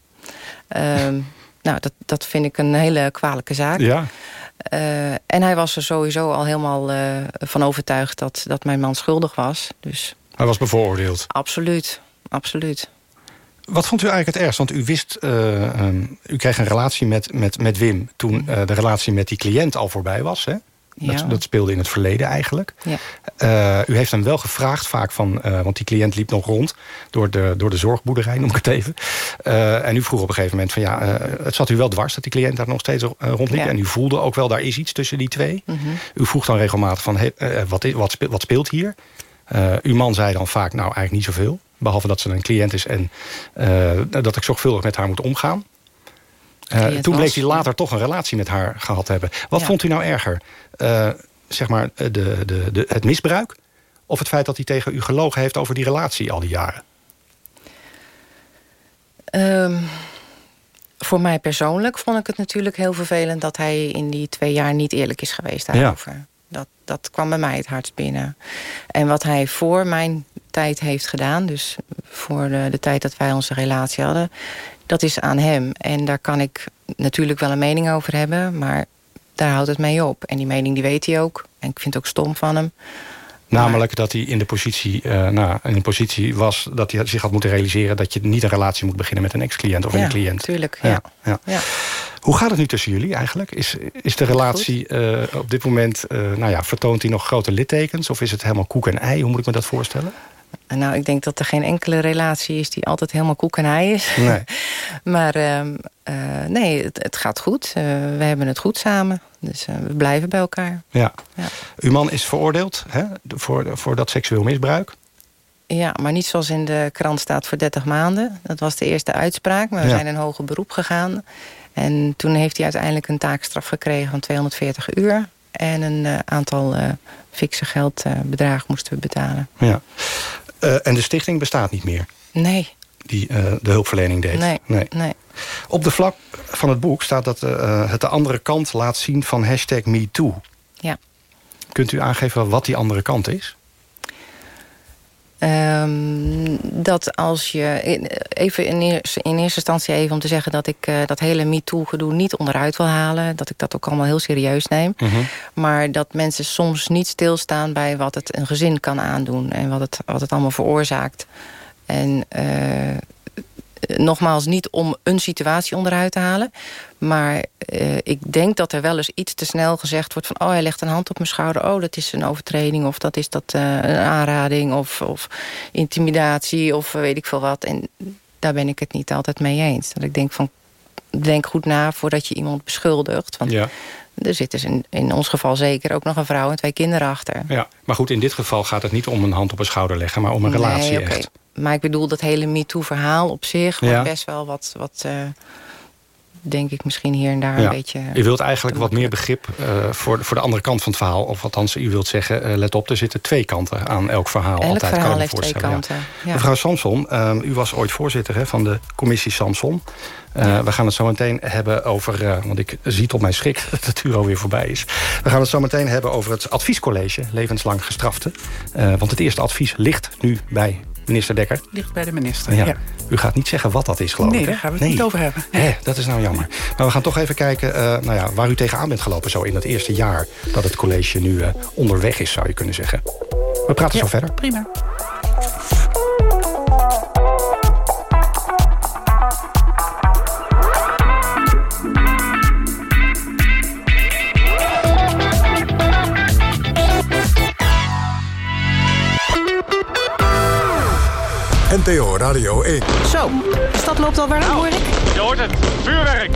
Um, nou, dat, dat vind ik een hele kwalijke zaak. Ja. Uh, en hij was er sowieso al helemaal uh, van overtuigd dat, dat mijn man schuldig was. Dus... Hij was bevooroordeeld? Absoluut, absoluut. Wat vond u eigenlijk het ergst? Want u wist, uh, um, u kreeg een relatie met, met, met Wim... toen de relatie met die cliënt al voorbij was, hè? Dat, Ja. dat speelde in het verleden eigenlijk. Ja. Eh, u heeft hem wel gevraagd vaak van... eh, want die cliënt liep nog rond door de, door de zorgboerderij, noem ik het even. Eh, en u vroeg op een gegeven moment van... ja, het zat u wel dwars dat die cliënt daar nog steeds rondliep. Ja. En u voelde ook wel, daar is iets tussen die twee. Mhm. U vroeg dan regelmatig van, hey, wat, is, wat, speelt, wat speelt hier? Uw man zei dan vaak, nou eigenlijk niet zoveel. Behalve dat ze een cliënt is en dat ik zorgvuldig met haar moet omgaan. Eh, toen bleek was, hij later toch een relatie met haar gehad te hebben. Wat Ja. vond u nou erger? Eh, zeg maar de, de, de, het misbruik? Of het feit dat hij tegen u gelogen heeft over die relatie al die jaren? Ehm, voor mij persoonlijk vond ik het natuurlijk heel vervelend... dat hij in die twee jaar niet eerlijk is geweest daarover. Dat, dat kwam bij mij het hardst binnen. En wat hij voor mijn tijd heeft gedaan... dus voor de, de tijd dat wij onze relatie hadden... dat is aan hem. En daar kan ik natuurlijk wel een mening over hebben... maar daar houdt het mee op. En die mening die weet hij ook. En ik vind het ook stom van hem. Namelijk dat hij in de, positie, eh, nou, in de positie was dat hij zich had moeten realiseren... dat je niet een relatie moet beginnen met een ex-cliënt of Ja, een cliënt. tuurlijk, ja. ja. Ja. Hoe gaat het nu tussen jullie eigenlijk? Is, is de relatie eh, op dit moment, eh, nou ja, vertoont hij nog grote littekens? Of is het helemaal koek en ei? Hoe moet ik me dat voorstellen? Nou, ik denk dat er geen enkele relatie is die altijd helemaal koek en ei is. Nee. maar ehm, eh, nee, het, het gaat goed. Eh, we hebben het goed samen. Dus eh, we blijven bij elkaar. Ja. Ja. Uw man is veroordeeld hè, voor, voor dat seksueel misbruik. Ja, maar niet zoals in de krant staat voor 30 maanden. Dat was de eerste uitspraak. Maar we Ja. zijn in hoger beroep gegaan. En toen heeft hij uiteindelijk een taakstraf gekregen van 240 uur. En een aantal fikse geldbedragen moesten we betalen. Ja. Eh, en de stichting bestaat niet meer, Nee, die eh, de hulpverlening deed. nee, nee. Op de vlak van het boek staat dat eh, het de andere kant laat zien van hashtag MeToo. Ja. Kunt u aangeven wat die andere kant is? Ehm, dat als je... Even in eerste, in eerste instantie even om te zeggen... dat ik eh, dat hele MeToo-gedoe niet onderuit wil halen. Dat ik dat ook allemaal heel serieus neem. Maar dat mensen soms niet stilstaan bij wat het een gezin kan aandoen. En wat het, wat het allemaal veroorzaakt. En eh, nogmaals, niet om een situatie onderuit te halen. Maar eh, ik denk dat er wel eens iets te snel gezegd wordt van... oh, hij legt een hand op mijn schouder. Oh, dat is een overtreding. Of dat is dat eh, een aanrading. Of, of intimidatie. Of weet ik veel wat. En daar ben ik het niet altijd mee eens. Dat ik denk van... Denk goed na voordat je iemand beschuldigt. Want Ja. er zit dus in, in ons geval zeker ook nog een vrouw en twee kinderen achter. Ja, maar goed, in dit geval gaat het niet om een hand op een schouder leggen... maar om een relatie echt. Maar ik bedoel, dat hele MeToo-verhaal op zich... wordt Ja. best wel wat, wat eh, denk ik, misschien hier en daar Ja. een beetje... U wilt eigenlijk wat meer begrip eh, voor, voor de andere kant van het verhaal. Of althans, u wilt zeggen, eh, let op, er zitten twee kanten aan elk verhaal. Elk altijd, verhaal kan heeft twee voorstellen, kanten, ja. Mevrouw Samson, ehm, u was ooit voorzitter hè, van de commissie Samson. Eh, We gaan het zo meteen hebben over, want ik zie tot mijn schrik dat het uur alweer voorbij is. We gaan het zo meteen hebben over het adviescollege, levenslang gestrafte. Want het eerste advies ligt nu bij minister Dekker. Ligt bij de minister, Ja. ja. U gaat niet zeggen wat dat is, geloof Nee, ik. hè? daar gaan we het niet over hebben. Hé, dat is nou jammer. Maar we gaan toch even kijken eh, nou ja, waar u tegenaan bent gelopen... zo in het eerste jaar dat het college nu eh, onderweg is, zou je kunnen zeggen. We praten zo verder. Prima. NPO Radio 1. Zo, de stad loopt al warm, hoor ik. Je hoort het, vuurwerk.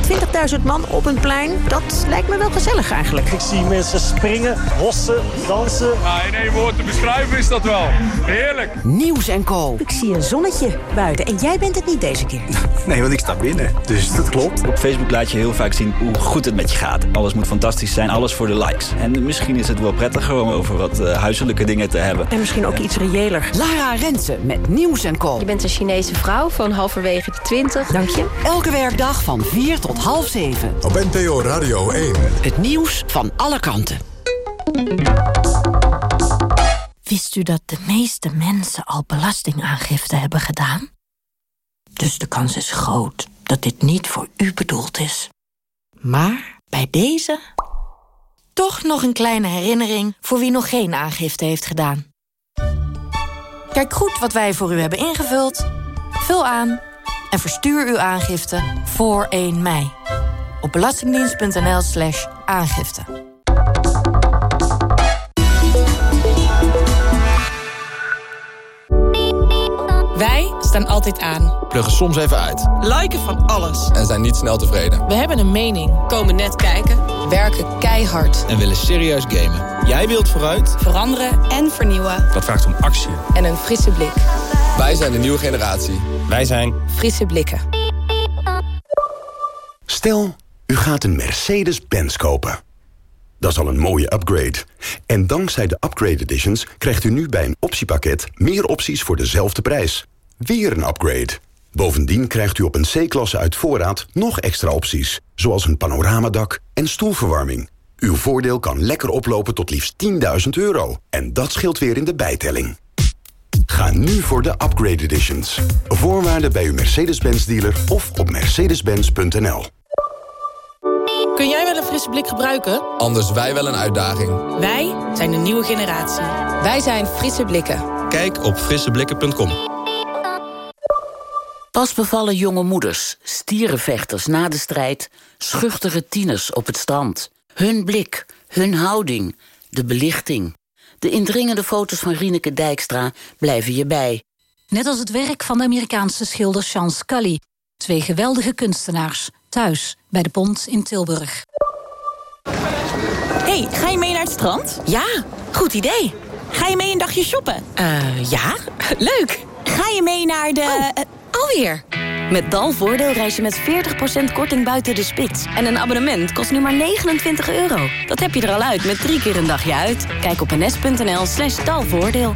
20.000 man op een plein, dat lijkt me wel gezellig eigenlijk. Ik zie mensen springen, hossen, dansen. Ja, in één woord te beschrijven is dat wel. Heerlijk. Nieuws en Co. Ik zie een zonnetje buiten en jij bent het niet deze keer. Nee, want ik sta binnen. Dus dat klopt. Op Facebook laat je heel vaak zien hoe goed het met je gaat. Alles moet fantastisch zijn, alles voor de likes. En misschien is het wel prettiger om over wat eh, huiselijke dingen te hebben. En misschien ook iets reëler. Lara Rensen met Nieuws en Co. Je bent een Chinese vrouw van halverwege de 20. Dank je. Elke werkdag van 4 tot half 7. Op NPO Radio 1. Het nieuws van alle kanten. Wist u dat de meeste mensen al belastingaangifte hebben gedaan? Dus de kans is groot dat dit niet voor u bedoeld is. Maar bij deze toch nog een kleine herinnering voor wie nog geen aangifte heeft gedaan. Kijk goed wat wij voor u hebben ingevuld. Vul aan en verstuur uw aangifte voor 1 mei. Op belastingdienst.nl slash aangifte. Wij staan altijd aan. Pluggen soms even uit. Liken van alles. En zijn niet snel tevreden. We hebben een mening. Komen net kijken. Werken keihard. En willen serieus gamen. Jij wilt vooruit. Veranderen en vernieuwen. Dat vraagt om actie. En een frisse blik. Wij zijn de nieuwe generatie. Wij zijn... Frisse blikken. Stel, u gaat een Mercedes-Benz kopen. Dat is al een mooie upgrade. En dankzij de Upgrade Editions krijgt u nu bij een optiepakket... meer opties voor dezelfde prijs. Weer een upgrade. Bovendien krijgt u op een C-klasse uit voorraad nog extra opties. Zoals een panoramadak en stoelverwarming. Uw voordeel kan lekker oplopen tot liefst 10.000 euro. En dat scheelt weer in de bijtelling. Ga nu voor de Upgrade Editions. Voorwaarden bij uw Mercedes-Benz dealer of op mercedes-benz.nl. Kun jij wel een frisse blik gebruiken? Anders wij wel een uitdaging. Wij zijn de nieuwe generatie. Wij zijn Frisse Blikken. Kijk op frisseblikken.com. Pas bevallen jonge moeders, stierenvechters na de strijd... schuchtere tieners op het strand. Hun blik, hun houding, de belichting. De indringende foto's van Rieneke Dijkstra blijven je bij. Net als het werk van de Amerikaanse schilder Sean Scully. Twee geweldige kunstenaars, thuis bij de Pont in Tilburg. hey, ga je mee naar het strand? Ja, goed idee. Ga je mee een dagje shoppen? Eh, ja, leuk. Ga je mee naar de... Oh, alweer. Met Dalvoordeel reis je met 40% korting buiten de spits. En een abonnement kost nu maar 29 euro. Dat heb je er al uit met drie keer een dagje uit. Kijk op ns.nl slash dalvoordeel.